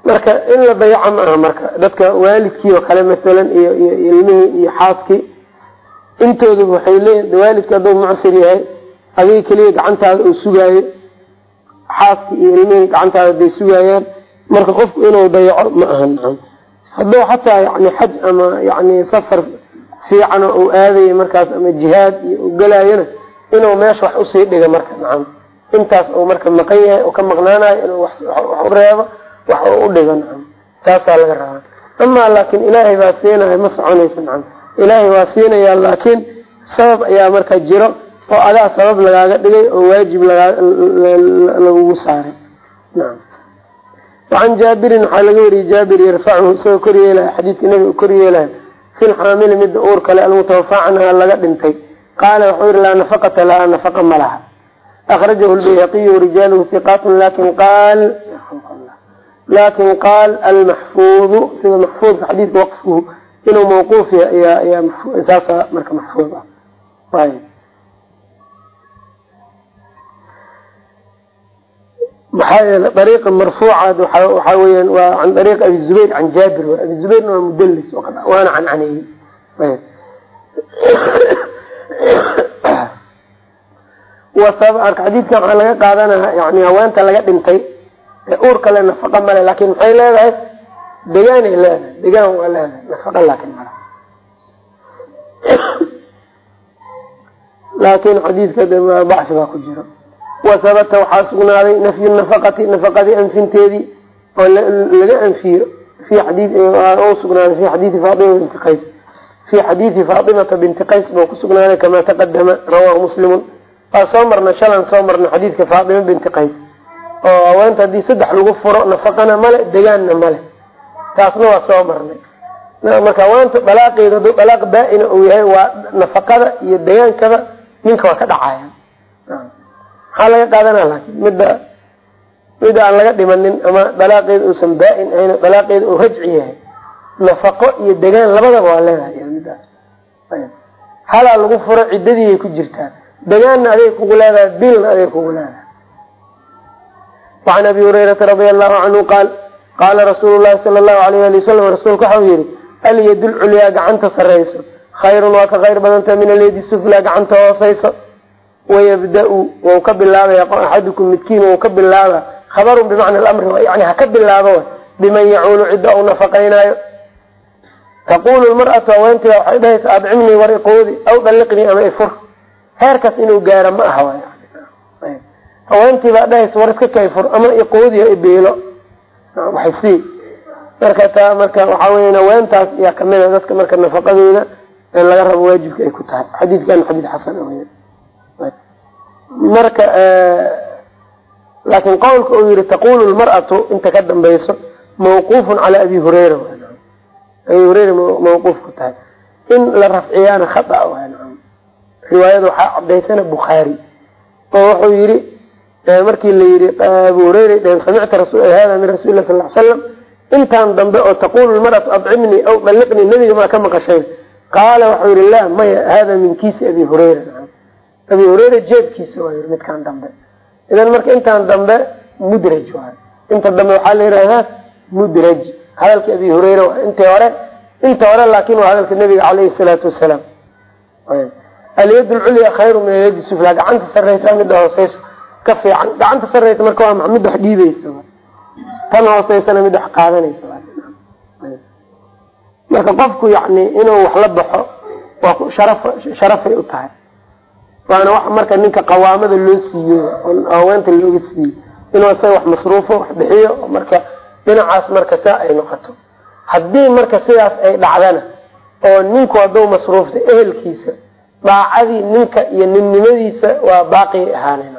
marka in la dayaca ma aha marka. Dadka waalidkii oo kale masalan iyo iyo ilmihii iyo xaaskii intooduba waxay leeyihiin waalidka hadduu mucsir yahay adiga keliya gacantaada uu sugaayo xaaskii iyo ilmihii gacantaada haday sugaayaan. Marka qofku inuu dayaco ma aha nacam. Hadduu xataa yani xaj ama yani safar fiican oo uu aadayo markaas ama jihaad iyo u gelaayona inuu meesha wax u sii dhiga marka nacam. Intaas uu marka maqan yahay oo ka maqnaanayo inuu wax u reebo wax uu u dhigo nacam taasaa laga rabaa. Amaa laakiin ilaahay baa siinayo ma soconayso nacam. Ilaahay waa siinayaa laakiin sabab ayaa marka jiro oo adaa sabab lagaaga dhigay oo waajib lagugu saaray. Nacam. Wacan jaabirin waxaa laga wariyey jaabir yarfacuhu isagoo kor yeelaya xadiidka nabiga kor yeelaya. Fi lxaamili midda uur kale almutawafaa laga dhintay. Qaala wuxuu yihi laa nafaqata lahaa nafaqa ma laha. Akhrajahu lbayhaqiyu rijaaluhu hiqaatun laakiin qaal laakiin qaal almaxfuudu sida maxfuudka xadiidka waqfuhu inuu mawquuf yahay saasa marka maxfuud ah maxaa yeele ariiqa marfuucaad waxaa weyaan waa can ariiq abi zubayr can jaabir abi zubayrna waa mudalis waana cancaneeyey arka xadiidkan waxaa laga qaadanaa yani haweenta laga dhintay uur kale nafaqa male laakin maxay leedahay degaanay leedahay degaan waa leedahay nafaqa laakin mala laakin xadiidka bacsi baa ku jiro. Wahabata waxaa sugnaaday nafyu nafaqati nafaqadii anfinteedii oo laga anfiyo. Fi xadii sugnaaday fi xadiidi faatima binti qays. Fi xadiidi faatimata binti qays buu kusugnaaday kamaa taqadama rawahu muslimun. Waa soo marna shalan soo marna xadiidka faatima binti qays oo haweenta haddii saddex lagu furo nafaqana male degaanna male taasna waa soo marnay. Marka haweenta dalaaqeeda haduu dalaaq baa-ina uu yahay waa nafaqada iyo degaankaba ninka waa ka dhacaya. Maxaa laga qaadana laakin midda mid aan laga dhimanin ama dalaaqeeda uusan baa-in ahayn dalaaqeeda uu rajci yahay nafaqo iyo degaan labadaba waa leedahay midaas halaa lagu furo ciddadiiay ku jirtaa. Degaanna aday kugu leedahay bilna aday kugu leedahay wacan abi hurayrata radia allahu canhu qaal qaala rasuulu llahi sala allahu alayh ali wasalam rasuulku waxau yihi alyadu lculyaa gacanta sarayso khayrun waa ka khayr badanta min alyadi suflaa gacanta hoosayso wayabda-u wau ka bilaabaya axadukum midkiin wau ka bilaaba khabarun bimacna alamri yani ha ka bilaabo biman yacuulu cidda ou nafaqaynaayo taqulu lmar'atu haweentiba waxay dhahaysa adcimnii war iqoodi aw daliqnii heerkaas inuu gaaro ma aha haweentii baa dhahaysa war iska kayfur ama iqoodi ha ibeelo waxay sii. Marka taa marka waxaa weya haweentaas yaa kamida dadka marka nafaqadooda ee laga rabo waajibka ay ku tahay. Xadiidkan xadiid xasan marka laakiin qowlka uu yihi taqulu lmar'atu inta ka dambayso mawquufun calaa abi hurayra abi hureyra mawquuf ku tahay. In la rafciyaana khata riwaayada waxaa cadaysana bukhaari oo wuxuu yihi markii la yihi abu hureyra dheheen samicta hada min rasuli lah sal slam intaan dambe oo taqulu lmar'atu adcimnii aw daliqnii nebiga maa ka maqashay qaala waxau yihi la maya hada min kiisi abi hureyra abi hureyra jeebkiisa waa yii midkaan dambe. Idan marka intaan dambe mudraj waay inta dambe waxaa la yihahdaa mudraj. Hadalka abi hureyra inti hore inta hore laakin waa hadalka nabiga caleyhi salaatu wasalaam. Alyad lculya khayru min alyadi sufla gacanta sareysa midda hooseyso ka fiican. Gacanta sareysa marka waa mid wax dhiibeysa tan hooseysana mid wax qaadanaysa marka qofku yani inuu wax la baxo waa sharaf sharafay u tahay. Waana wax marka ninka qawaamada loo siiyo haweenta looga siiyo inuu isaga wax masruufo wax bixiyo marka dhinacaas marka saa ay noqoto. Haddii marka sidaas ay dhacdana oo ninku hadduu masruufta ehelkiisa daacadii ninka iyo ninnimadiisa waa baaqi ahaanay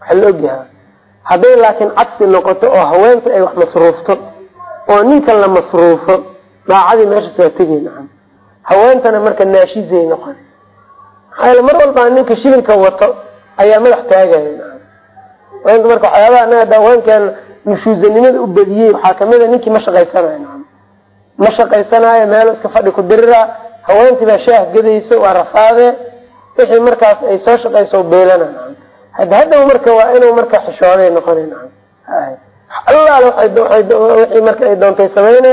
waxa la ogyaha hadday laakiin cagsi noqoto oo haweenta ay wax masruufto oo ninka la masruufo daacadii meeshaas waa tegey nacam haweentana marka naashizay noqon. Maxaa mar walbaa ninka shilinka wato ayaa madax taagaya. Haweenta marka waxyaabaha anaga haweenkan nushuusanimada u badiyey waxaa ka mid a ninkii ma shaqaysanayo. Nacam ma shaqaysanayo meelo iska fadhi ku diriraa haweentii baa shaah gadayso waa rafaadee. Wixii markaas ay soo shaqayso beelana nacam hada hadhow marka waa inuu marka xishooday allaale wixii marka ay doontay sameyne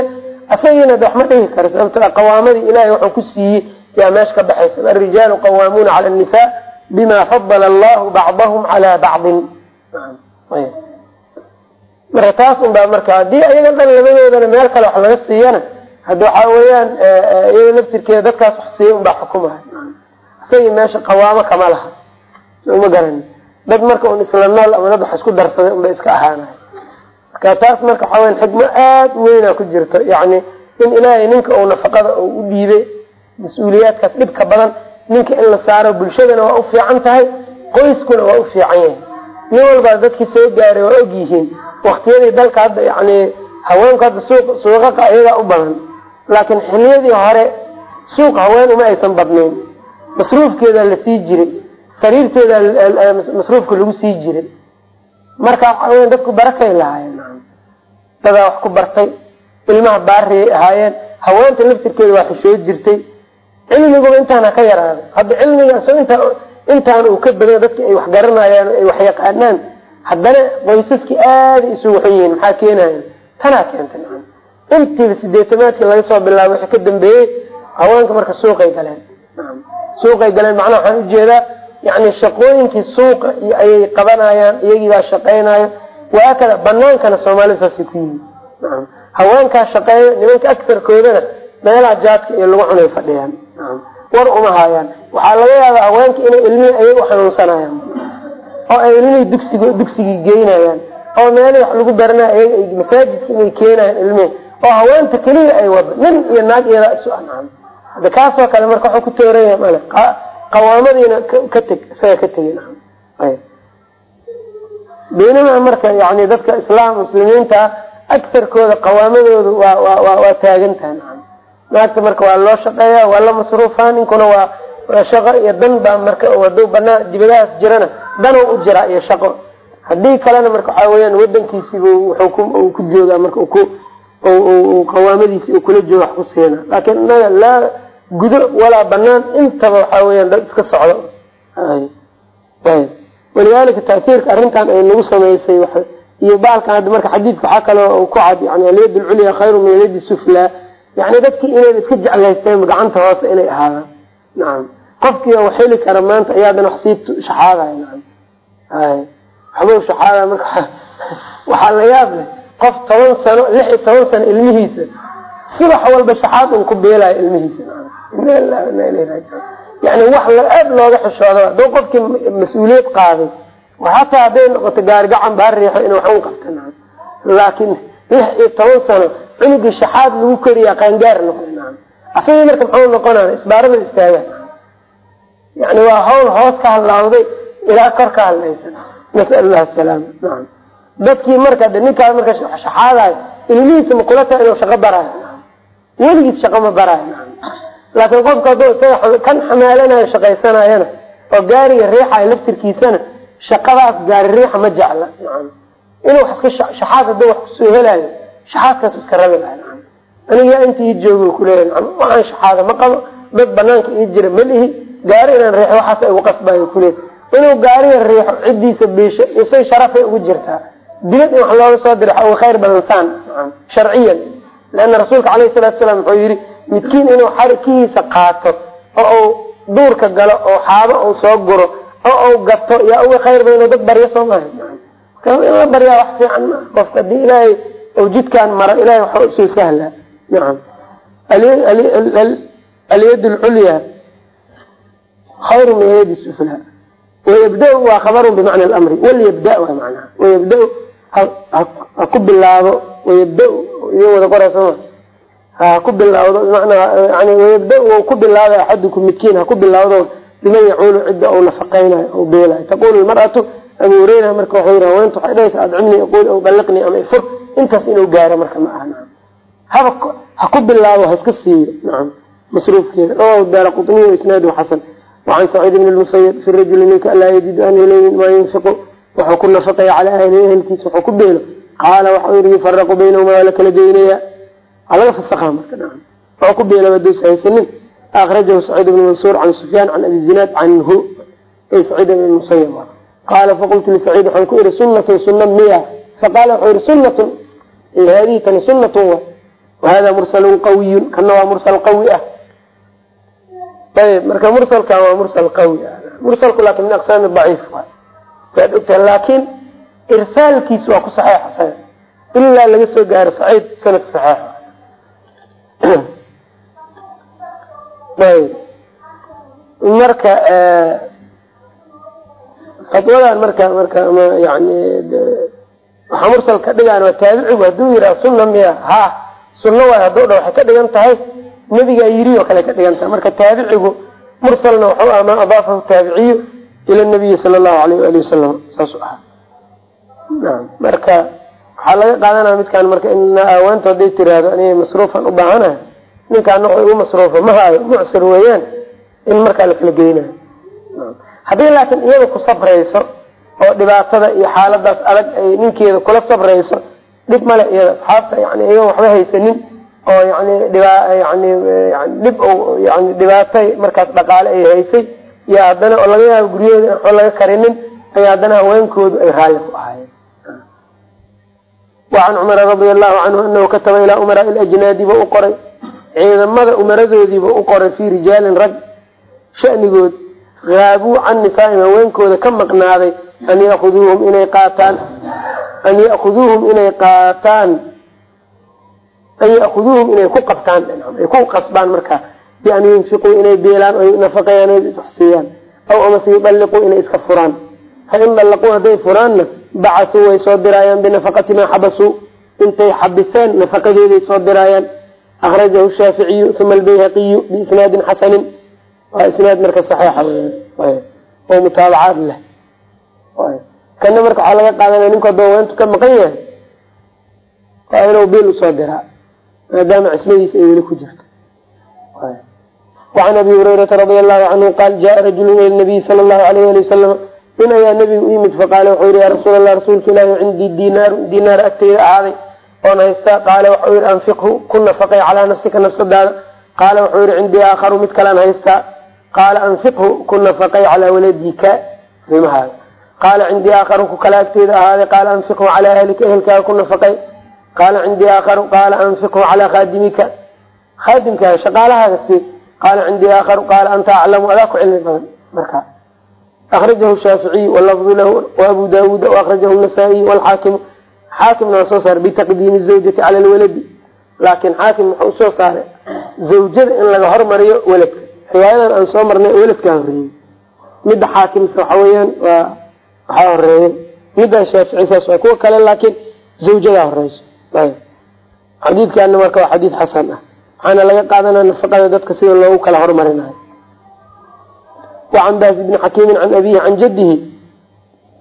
asagiina de wax ma dhihi karo. Sababto qawaamadii ilahay wuxuu ku siiyey yaa meesha ka baxaysa. Alrijaalu qawaamuuna cala annisaa bima fadala allahu bacdahum calaa bacdin. Marka taas un baa marka haddii ayaga dhan labadoodana meel kale wax laga siiyana hadda waxaa weeyaan iyaga laftirkeeda dadkaas wax siiya unbaa xukumaha isagii meesha qawaamo kama laha. Uma garani dad marka un isla nool ama dad wax isku darsaday unbay iska ahaanay. Marka taas marka waxaa weyan xikmo aada u weynaa ku jirto. Yacni in ilaahay ninka uu nafaqada uu u dhiibay mas'uuliyaadkaas dhibka badan ninka in la saaro bulshadana waa u fiican tahay qoyskuna waa u fiican yahay. Nin walbaa dadkii soo gaaray waa og yihiin waktiyadii dalka hadda yani haweenku hadda suuq suuqaqa iyagaa u badan. Laakiin xiliyadii hore suuq haween uma aysan badnayn. Masruufkeedaa la sii jiray sariirteeda masruufka lagu sii jiray marka waxaa dadku barakay lahaayeen dadaa wax ku bartay ilmaha baariyay ahaayeen haweenta laftirkeeda waa xishoo jirtay. Cilmiguba intaana ka yaraaday hadda cilmiga so intaa intaan uu ka badan dadki ay wax garanayaan ay wax yaqaanaan haddana qoysaskii aaday isugu xun yihiin maxaa keenayan tanaa keentay intiiba sideetamaadkii laga soo bilaabo wixii ka dambeeyey haweenka marka suuqay galeen suuqay galeen macnaha waxaan u jeedaa yani shaqooyinkii suuqa ayay qabanayaan iyagii baa shaqaynayo waakada banaankana soomaalida saasay ku nacam haweenkaa shaqeeyo nimanka agarkoodana meelaha jaadka iyo lagu cunay fadhiyaan. War uma haayaan. Waxaa laga yaabaa haweenka inay ilmihii ayaga uxanuunsanayaan oo ay ilmihii dugsiga dugsigii geynayaan oo meelihii wax lagu baranaya ayaga ay masaajidka inay keenayaan ilmihii. Oo haweenta keliya ay wado nin iyo naag iyadaa isu ancam kaasoo kale marka waxuu ku tooranya male qawaamadiina ka teg isaga ka tegay nacam beynamaa marka yani dadka islaam muslimiinta agarkooda qawaamadooda waa waa waa waa taagan tahay nacam. Naagta marka waa loo shaqeeya waa la masruufaa ninkuna waa shaqo iyo dan baa marka haduu banaa dibadahaas jirana danow u jiraa iyo shaqo. Haddii kalena marka waxaa weyaan wadankiisiiba wuxuu ku joogaa marka qawaamadiisi kula jooga wax ku siina. Laakiin inaga gudo walaa banaan intaba waxaa weyaan dad iska socdo. Walidaalika taasiirka arrintan ay nagu samaysay iyo baalkan hadda marka xadiidka waxaa kaloo ku cad yani alyad lculya khayru min alyadi suflaa yani dadkii inayba iska jeclaysteen gacanta hoose inay ahaadaan. Nacam qofkii oo xeli kara maanta ayaadana wax sii shaxaadaya nacam hay waxbuu shaxaadaya marka waxaa la yaab leh qof toban sano lix iyo toban sano ilmihiisa subax walba shaxaad un ku beelayo ilmihiisa yani wax aada looga xishooda haduu qofkii mas'uuliyad qaaday xataa hadday noqoto gaarigacan baa riixo ina wax un qabta nacam laakiin lix iyo toban sano cunugii shaxaad lagu koriyaa qaangaar nacam asagii marka muxuu noqonaya isbaarada istaaga. Yani waa hawl hoos ka hadlaawday ilaa kor ka hadlaysa nasal lah salaama nacam dadkii marka de ninkaas marka shaxaadayo ilmihiisa makula taha inuu shaqo baraayo weligiis shaqo ma baraayo laakiin qofka hadduu isaga kan xamaalanayo shaqaysanayana oo gaariga riixayo laftirkiisana shaqadaas gaari riixa ma jecla. Inuu wax iska shaxaad hadduu wax ku soo helayo shaxaadkaas iska rabi laha nacam aniga inta ii joogo kuleeya waxaan shaxaada ma qabo dad banaanka ii jira ma lihi gaari inaan riixo waxaas ay ugu qasbayo kuleey inuu gaariga riixo ciddiisa biisho isay sharafay ugu jirtaa. Dibad in wax looga soo dira uga khayr badansaan sharciyan. Leana rasuulka caleyhi salatu salaam wuxuu yihi midkiin inuu xarikihiisa qaato oo uu duurka galo oo xaabo uu soo guro oo uu gato yaa uga khayr badan inuu dad baryo soo maaha in la baryaa wax fiican ma qofka haddii ilaahay ou jidkaan mara ilahay waxa u soo sahlaa nacam alyad lculya khayru min yadi sufla. Wayabda waa khabarun bimacna lamri walyabda waa macnaha. Wayabda ha ku bilaabo. Wayabda iyo wada qora sooma ha ku yani wayabda ku bilaaba axadukum midkiin ha ku bilaawdo biman yacuulu cidda ou nafaqaynayo ou beelayo taqulu lmar'atu abu hureyra marka waxau yii haweenta waxay dhahaysa adcimnii aqul aw balliqnii ama ifur. Intaas inuu gaaro marka ma aha haba ha ku bilaabo ha siiyo nacam. Masruufkeeda. Rawahu daara qutniy isnaadu xasan. Wacan saciid bn lmusayib fi rajuli ninka alaa yajidu an helaynin maa yunfiqu. Wuxuu ku nafaqaya calaa ahlihi ehelkiisa wuxuu ku beelo. Qaala waxau yihi yufaraqu baynahuma waa la kala geynaya waa laga fasakha marka ku beelaba dus haysanin akrajahu saciid bn mansuur can sufyaan can abi zinaad canhu. Ay saciid bn musayib qaala faqultu lisaciid waxaan ku ihi sunatun suna miya. Faqaala wuxuu yihi sunatun hadihi tani sunatun wa. Wahada mursalun qawiyun. Kana waa mursal qawi ah. Ayb marka mursalkan waa mursal qawi ah. Mursalku laakin min aqsaami daciif saad ogtahay laakin irsaalkiis waa ku saxeexa ilaa laga soo gaaro saciid sanadka saxeexa marka fatwadan marka marka yani waxaa mursal ka dhigaan waa taabicigu hadduu yiraa sunna miya ha sunno waay hadduu dha waxay ka dhigan tahay nebigaa yiri oo kale ka dhigan tahay. Marka taabicigu mursalna wuxuu ah maa adaafahu taabiciyu ila nabiyi sala allahu alayh waali wasalam saasu ahaa. Marka waxaa laga qaadanaya midkaan marka in aawaanta hadday tiraahdo aniga masruufan u baahanahay ninkaana wax igu masruufa ma haayo mucsir weeyaan in markaa lakala geynayo. Haddii laakiin iyada ku sabrayso oo dhibaatada iyo xaaladaas adag ay ninkeeda kula sabrayso dhib male iyada. Asxaabta yani iyaga waxba haysanin oo yani dhiba yani dhib yani dhibaatay markaas dhaqaale ay haysay iyo haddana oo laga yaabo waxba laga karinin ay haddana haweenkoodu ay raalli ku ahaayeen wacan cumara radia allahu canhu anahu kataba ilaa umaraa ilajnaadiba u qoray. Ciidamada umaradoodiiba u qoray fii rijaalin rag shanigood. Haabuu can nisaaim haweenkooda ka maqnaaday an yakuduuhum inay qaataan an ya'khuduuhum inay qaataan an ya'khuduuhum inay ku qabtaan. Ay ku qasbaan markaa bian yunfiquu inay beelaan oy nafaqeeyaan o isxsiiyaan aw amase yudalliquu inay iska furaan. Fain dallaquu hadday furaanna bacasuu way soo diraayaan binafaqati maa xabasuu intay xabiseen nafaqadeeday soo diraayaan akrajahu shaaficiyu uma albayhaqiyu biisnaadin xasanin waa isnaad marka saxiixa weyan oo mutaabacaad leh. Kana marka waxaa laga qaadanaya ninku haweentu ka maqan yahay waa inuu bil u soo diraa maadaama cismadiisa ay weli ku jirto. Wacan abi hurayrata radia allahu canhu qaal jaa rajulu ila nabiyi sala allahu alayh ali nin ayaa nabiga u yimid faqaala wuxuu yihi ya rasuul allah rasuulka ilaahi cindii dinaaru dinaar agteyda ahaaday oon haysta qaala waxau yihi anfiqhu ku nafaqay calaa nafsika nafsadaada. Qaala wuxuu yihi cindii aakharu mid kalean haystaa. Qaala anfiqhu ku nafaqay calaa waladika ilmahaada qaala cindii aakharu ku kale agteyda ahaaday qaala anfiqhu calaa ahlika ehelkaaga ku nafaqay. Qaala cindii aakharu qaala anfiqhu calaa khaadimika. Khaadimkaaga shaqaalahaaga sii. Qaala cindii aakharu qaala anta aclamu adaa ku cilmi badan. Markaa akrajahu shaaficiy walafdu lahu waabu daawuud waakrajahu nasaa-iy walxaakimu xaakimna waa soo saaray bitaqdiimi zawjati cala lwaladi laakin xaakim wuxuu u soo saaray zawjada in laga hormariyo weladka riwaayadan aan soo marnay weladkaa horeeyey midda xaakimse waxa weeyaan waa waxaa horeeyay middaa shaafici waa kuwa kale laakiin zawjadaa horeyso xadiidkaana marka waa xadiid xasan ah waxaana laga qaadanaya nafaqada dadka sida loogu kala hormarinayo wacan baas bni xakiimin can abihi can jadihi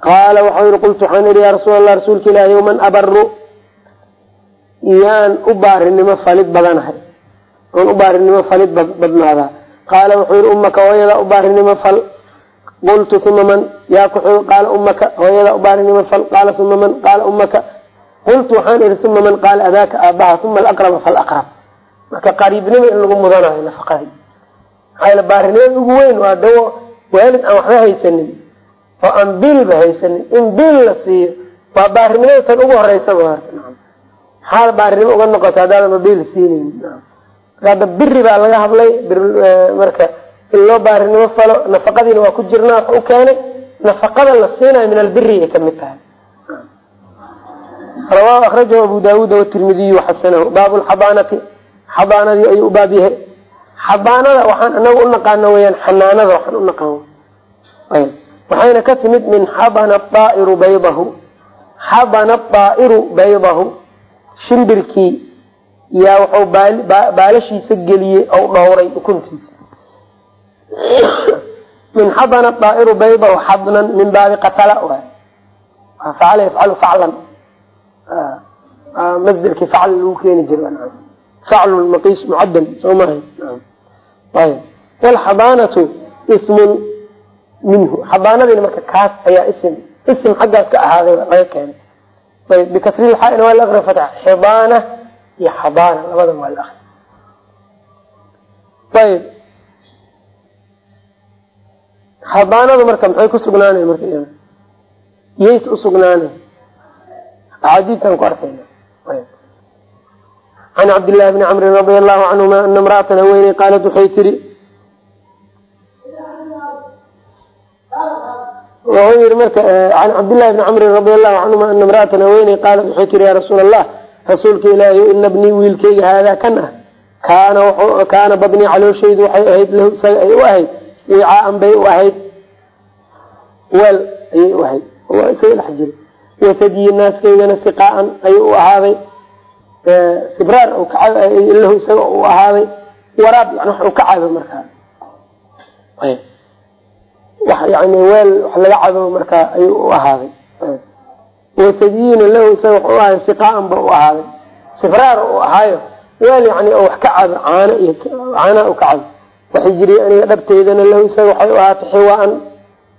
qaala waxau yihi qultu waxaan ihi yaa rasuul allah rasuulka ilaahi man abaru yaan u baarinimo falid badanahay oon u baarinimo falid badnaadaa qaala wuxuu yihi ummaka hooyadaa u baarinimo fal. Qultu uma man? Yaa ku qaala ummaka hooyadaa u baarinimo fal. Qaala uma man? Qaala ummaka. Qultu waxaan ihi uma man? Qaala abaaka aabaha uma alaqraba falaqrab. Marka qariibnimo in lagu mudanayo nafaqadii maxaa baarinimada ugu weyn waa dawo waalid aan waxba haysanin oo aan biilba haysanin. In biil la siiyo waa baarinimada tan ugu horeysaba maxaad baarinimo uga noqota haddaadama biil siinayn hadda biri baa laga hadlay marka in loo baarinimo falo nafaqadiina waa ku jirnaa wax u keenay nafaqada la siinayo min albiri ay ka mid tahay. Rawahu akrajahu abu daawuud watirmidiy waxasanahu baabu lxabaanati xabaanadii ayuu u baab yahay xabaanada waxaan anaga u weyaan xanaanada waxaan u naqaan. Waxayna ka timid min xabana aairu baydahu. Xabana aairu baydahu. Shimbirkii yaa wuxuu baalashiisa geliyey ou dhowray ukuntiisa. Min xabana aairu baydahu xabnan min baabi qatala. Facala yafcalu faclan masderkii facl lagu keeni jira faclu maqiis mucadal soo maha ayb wlxabaanatu ismun minhu xabaanadiina marka kaas ayaa ism ism xaggaas ka ahaaday laga keenay ayb bikasri lxaaina waa la akri fatxa xibaana iyo xabaana labada waa la akri ayb xabaanadu marka maxay ku sugnaanay marka yays can cabdillahi bni camrin radia allahu canhuma ana imraatan haweeney qaalat waxay tiri wuxuu yihi marka can cabdillahi bni camrin radia allahu canhuma ana imraatan haweeney qaalat waxay tiri ya rasuul allah rasuulka ilaahi ina bnii wiilkayga haadaa kan ah kaana kaana badnii calooshaydu waxay ahayd lahu isaga ay u ahayd wicaaan bay u ahayd weel ayay u ahayd isaga dhex jira watadyi naaskaygana siqaaan ayuu u ahaaday sibraar lahu isaga u ahaaday waraab yani wax uu ka cabo markaa. Yani weel wax laga cabo markaa ayuu u ahaaday. Watadyiina lahu isaga wax u ahaaday siqaaan ba u ahaaday. Sibraar u ahaayo weel yani wax ka cabo caano iyo caanaa u ka cabo waxijiriya aniga dhabteydana lahu isaga waxay u ahaatay xiwaan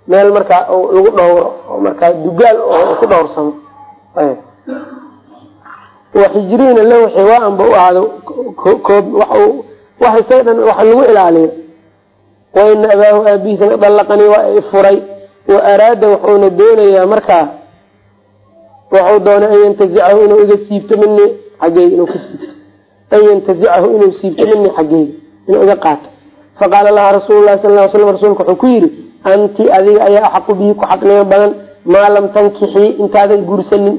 meel markaa lagu dhowro oo markaa dugaal ku dhowrsamo waxijriina lahu xiwaan ba u ahaado koob wax isaga dhan waxa lagu ilaaliyo. Waina abaahu aabihiisana dallaqanii waa i furay. Wa araada wuxuuna doonayaa markaa wuxuu doonay an yantazicahu inuu iga siibto minii xaggeyga inuu ka siibto. An yantazicahu inuu siibto minii xaggeyga inuu iga qaato. Faqaala laha rasuulu lahi sal ly slam rasuulka wuxuu ku yidhi anti adiga ayaa axaqu bihi ku xaqnimo badan maa lam tankixii intaadan guursanin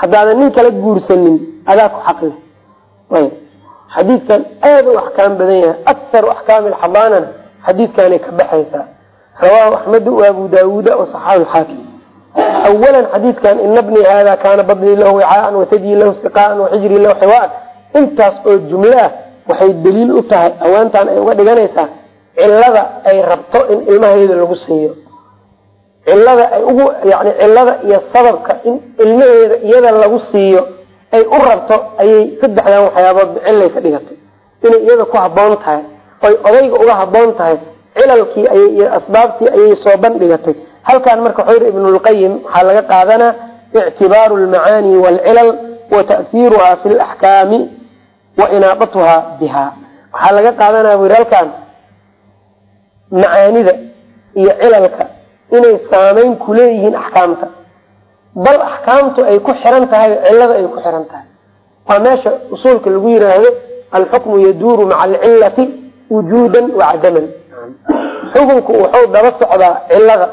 haddaadan nin kala guursanin adaa ku xaq leh ayb. Xadiidkan aada u axkaam badan yahay akharu axkaami alxabaanana xadiidkanay ka baxaysaa. Rawaahu axmedu abu daawuuda wasaxaahu lxaakim awalan xadiidkan ina bnii hada kaana badnii lahu wicaaan watadyi lahu siqaan waxijrii lahu xiwaan intaas oo jumlo ah waxay daliil u tahay awaantan ay uga dhiganaysaa cilada ay rabto in ilmaheeda lagu siiyo cilada ay ugu yani cilada iyo sababka in ilmaheeda iyada lagu siiyo ay u rabto ayay saddexdan waxyaabood cilay ka dhigatay inay iyada ku haboon tahay oy odayga uga haboon tahay cilalkii iyo asbaabtii ayay soo bandhigatay. Halkan marka wuxuu yihi ibnulqayim waxaa laga qaadanaa ictibaaru lmacaani waalcilal wa ta'hiiruha fi laxkaami wa inaabatuha biha waxaa laga qaadanaya bu yiri halkan macaanida iyo cilalka inay saameyn kuleeyihiin axkaamta. Bal axkaamtu ay ku xiran tahay cilada ay ku xiran tahay. Waa meesha usuulka lagu yiraahdo alxukmu yaduuru maca alcilati wujuudan wacadaman xukunku wuxuu daba socdaa cilada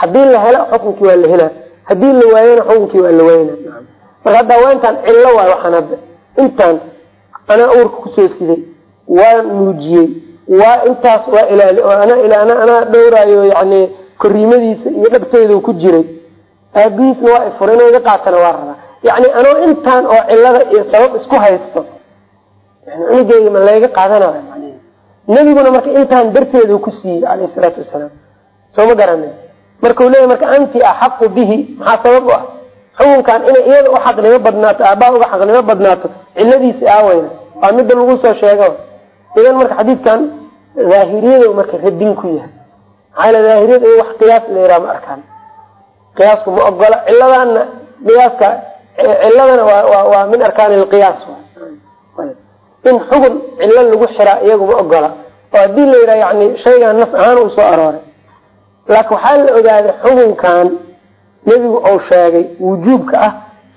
haddii la helo xukunkii waa la helaa. Hadii la waayana xukunkii waa la wayna marka hadda waa cillo waay waxaan hadda intaan anaa awrka ku soo siday waa nuujiyey waa intaas waa ilaali anaa dhowraayo yani koriimadiisa iyo dhabteedu ku jiray. Aabihiisna waa ifur inuu iga qaatana waa rabaa. Yani anoo intaan oo cilada iyo sabab isku haysto cunugeyga ma layga qaadanayo nebiguna marka intaan darteedu ku siiyey caleyhi salaatu wasalaam. Soo ma garana markau leeyahy marka anti axaqu bihi maxaa sabab u ah? Xukunkan inay iyada u xaqnimo badnaato aabbaha uga xaqnimo badnaato ciladiisi aaweyna waa midda lagu soo sheego idan marka xadiidkan daahiriyada marka radin ku yahay maxaa yl daahiriyada wax qiyaas la yiraha ma arkaan. Qiyaasku ma ogola ciladana qiyaaska ciladana waa min arkaani lqiyaas in xugun cilo lagu xiraa iyagu ma ogola oo haddii la yidhaha yani shaygan nas ahaan uu soo arooray. Laakiin waxaa la ogaaday xukunkan nebigu uu sheegay wujuubka ah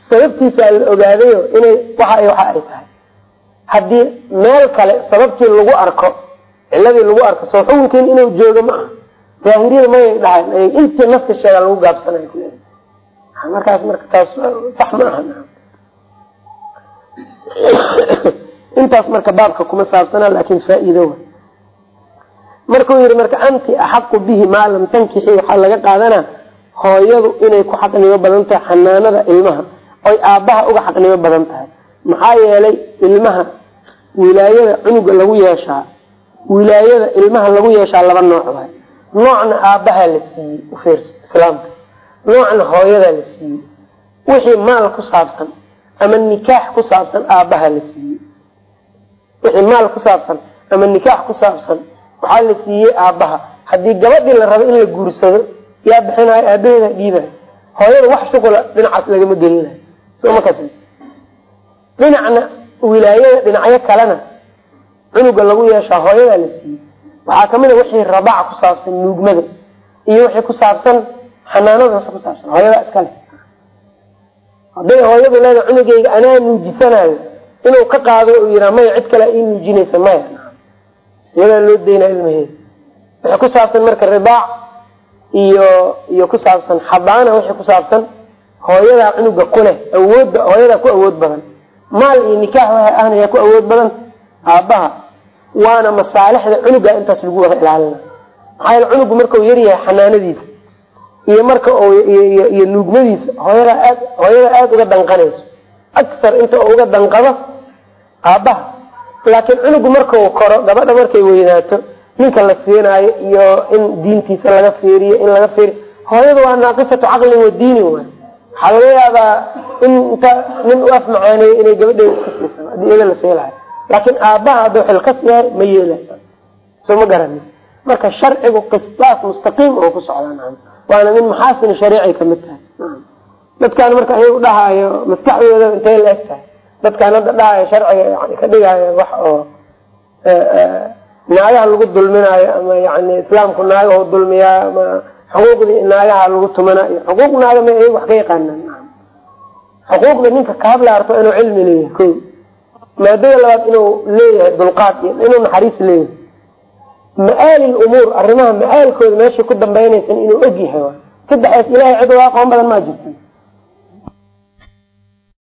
sababtiisaa la ogaadayo inay waxa waxa ay tahay. Haddii meel kale sababtii lagu arko ciladii lagu arko soo xukunkiin inuu joogo ma aha daahiriyada mayay dhahayn ay intii naska sheegaa lagu gaabsanayo ku markaas marka taas sax ma aha. Intaas marka baabka kuma saabsana laakin faa-iido wa markuu yihi marka anti axaqu bihi maa lam tankixi waxaa laga qaadanaa hooyadu inay ku xaqnimo badan tahay xanaanada ilmaha oy aabbaha uga xaqnimo badan tahay. Maxaa yeelay ilmaha wilaayada cunuga lagu yeeshaa wilaayada ilmaha lagu yeeshaa laba nooc waay noocna aabbahaa la siiyey ufiirso islaamka. Noocna hooyadaa la siiyey. Wixii maal ku saabsan ama nikaax ku saabsan aabbaha la siiyey. Wixii maal ku saabsan ama nikaax ku saabsan waxaa la siiyey aabbaha. Haddii gabadhii la rabo in la guursado yaa bixinayo aabaheeda dhiibayo hooyada wax shuqula dhinacaas lagama gelinayo. Soma kas dhinacna wilaayada dhinacyo kalena cunuga lagu yeeshaa hooyadaa la siiyey waxaa ka mid a wixii rabaca ku saabsan nuugmada iyo wixii ku saabsan xanaanada wixii ku saabsan hooyadaa iskale hadday hooyadu leeda cunugeyga anaa nuujisanayo inuu ka qaado uu yihaa maya cid kale ii nuujinaysa maya. Iyadaa loo daynaa ilmaheeda wixii ku saabsan marka ribaac iyo iyo ku saabsan xabaana wixii ku saabsan hooyadaa cunuga kuleh awoodda hooyadaa ku awood badan. Maal iyo nikaax waxay ahna yaa ku awood badan. Aabbaha waana masaalixda cunuga intaas lagu wada ilaalina. Maxaa cunugu markau yaryahay xanaanadiisa iyo marka iyo nuugmadiisa hooyadaa aad hooyadaa aada uga danqanayso. Aksar inta uga danqado aabbaha laakiin cunugu markau koro gabadha markay weynaato ninka la siinaayo iyo in diintiisa laga fiiriyo in laga fiiriyo hooyadu waa naaqisatu caqlin wa diinin waay. Waxaa laga yaabaa in inta nin u af macaaneeyo inay gabadheeda iska siiso haddii iyada la seelahay laakiin aabbaha hadduu xilkas yahay ma yeelaysa soo ma garani. Marka sharcigu qistaas mustaqiim oo ku socdaa waana min maxaasin shariicay ka mid tahay. Dadkaan marka ayagu dhahaayo maskaxdooda intay la eg tahay. Dadkaan hadda dhahayo sharciga yani ka dhigaayo wax oo naagaha lagu dulminaayo ama yani islaamku naagahu dulmiyaa ama xuquuqdii naagaha lagu tumanaayo xuquuq naaga ma ay wax ka yaqaanaan xuquuqda ninka kahadlaarto inuu cilmi leeyahay ko maadada labaad inuu leeyahay dulqaad iyo inuu naxariis leeyahay. Ma-aali umuur arrimaha ma-aalkooda meeshay ku dambeynaysan inuu og yahay saddexdaas ilahay cid uga aqoon badan maa jirta